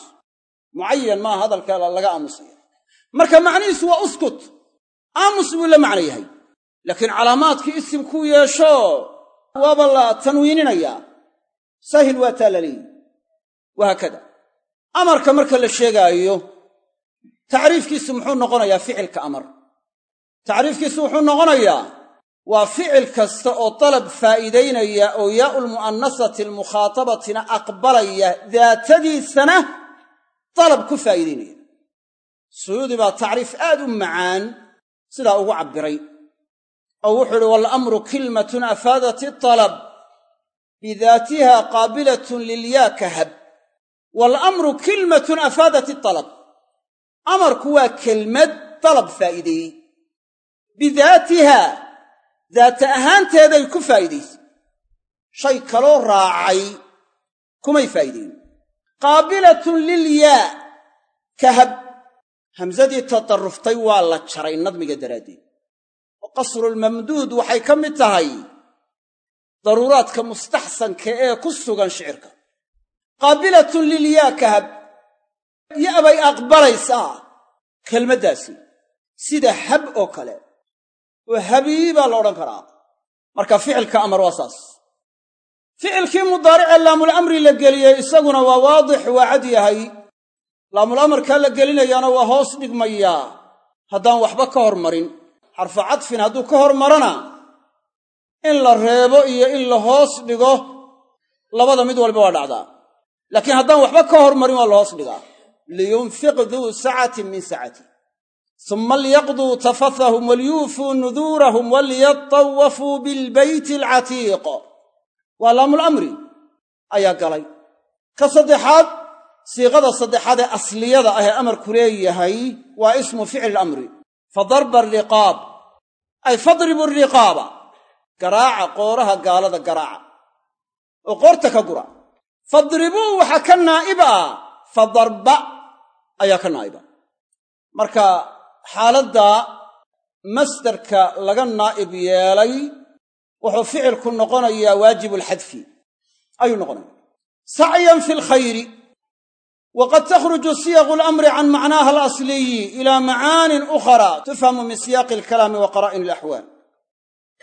mucayan maaha hadalka laga aamusaya. Marka macnihiisu waa uskut. Aamus buu la macno yahay. Laakiin calaamaadkii isimkuu yeesho waaba la tanwiininayaa. Sahin waa taa la leeyihi wahaakada amarka marka la sheegaayo tacriifkiisu muxuu noqonayaa ficilka amar tacriifkiisu wuxuu noqonayaa waa ficil kasta oo dalab faa'iidaynaya oo yaa'ul mu'anasati almukhaatabatina aqbalaya daatadiisana dalab ku faa'iidaynaya. Suyuudi baa tacriif aad u macaan sidaa ugu cabbiray. Oo wuxuu uhi waalamru kilmatun afaadat italab bidaatiha qaabilatun lilyaa kahab. Waalamru kilmatun afaadat italab amarku waa kelmad dalab faa'iideeyey bidaatiha daata ahaanteeday ku faa'iidaysay shay kaloo raacay kumay faa'iideyn qaabilatun lilyaa kahab hamsadii tadarruftay waa la jaray nadmiga daraaddeed. Oo qasrulmamduud waxay ka mid tahay daruuraadka mustaxsanka ee ku sugan shicirka. Qaabilatun lilyaa kahab ya'bay aqbalaysaa kelmaddaasi sida hab oo kale oo habii baa la odhan karaa. Marka ficilka amar waa saas. Ficilkii mudaaricee laamulamri la geliyey isaguna waa waadix waa cad yahay. Laamulamarkaa la gelinayaana waa hoos dhigmayaa haddaan waxba ka hormarin. Xarfu cadfin hadduu ka hormarana in la reebo iyo in la hoos dhigo labada mid walba waa dhacdaa. Laakiin haddaan waxba ka hormarin waa la hoos dhigaa. Liyunfiq duu sacatin min sacati suma lyaqduu tafathahum walyuufuu nuduurahum walyatawafuu bilbeyti alcatiiq waa laamulamri ayaa galay ka saddexaad siiqada saddexaad ee asliyada ah ee amarku leeyahay waa ismu ficli amri fadarba ariqaab ay fadribu ariqaaba garaaca qooraha gaalada garaaca oo qoorta ka gura fadribuu waxaa ka naa'ib ah fadarba ayaa ka naa'iba marka xaaladda masdarka laga naa'ib yeelay wuxuu ficilku noqonayaa waajibulxadfi ayuu noqonaya. Sacyan fi lkhayri waqad takhruju siyaqu alamri can macnaaha alasliyi ilaa macaanin ukhra tufhamu min siyaaqi alkalaami wa qaraa'in alaxwaal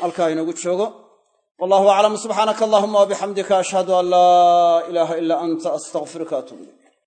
halkaa inoogu joogo. Wallahu aclam subxaanaka allahuma wabixamdika ashhadu an laa ilaaha ilaa anta astaqfiruka ilayk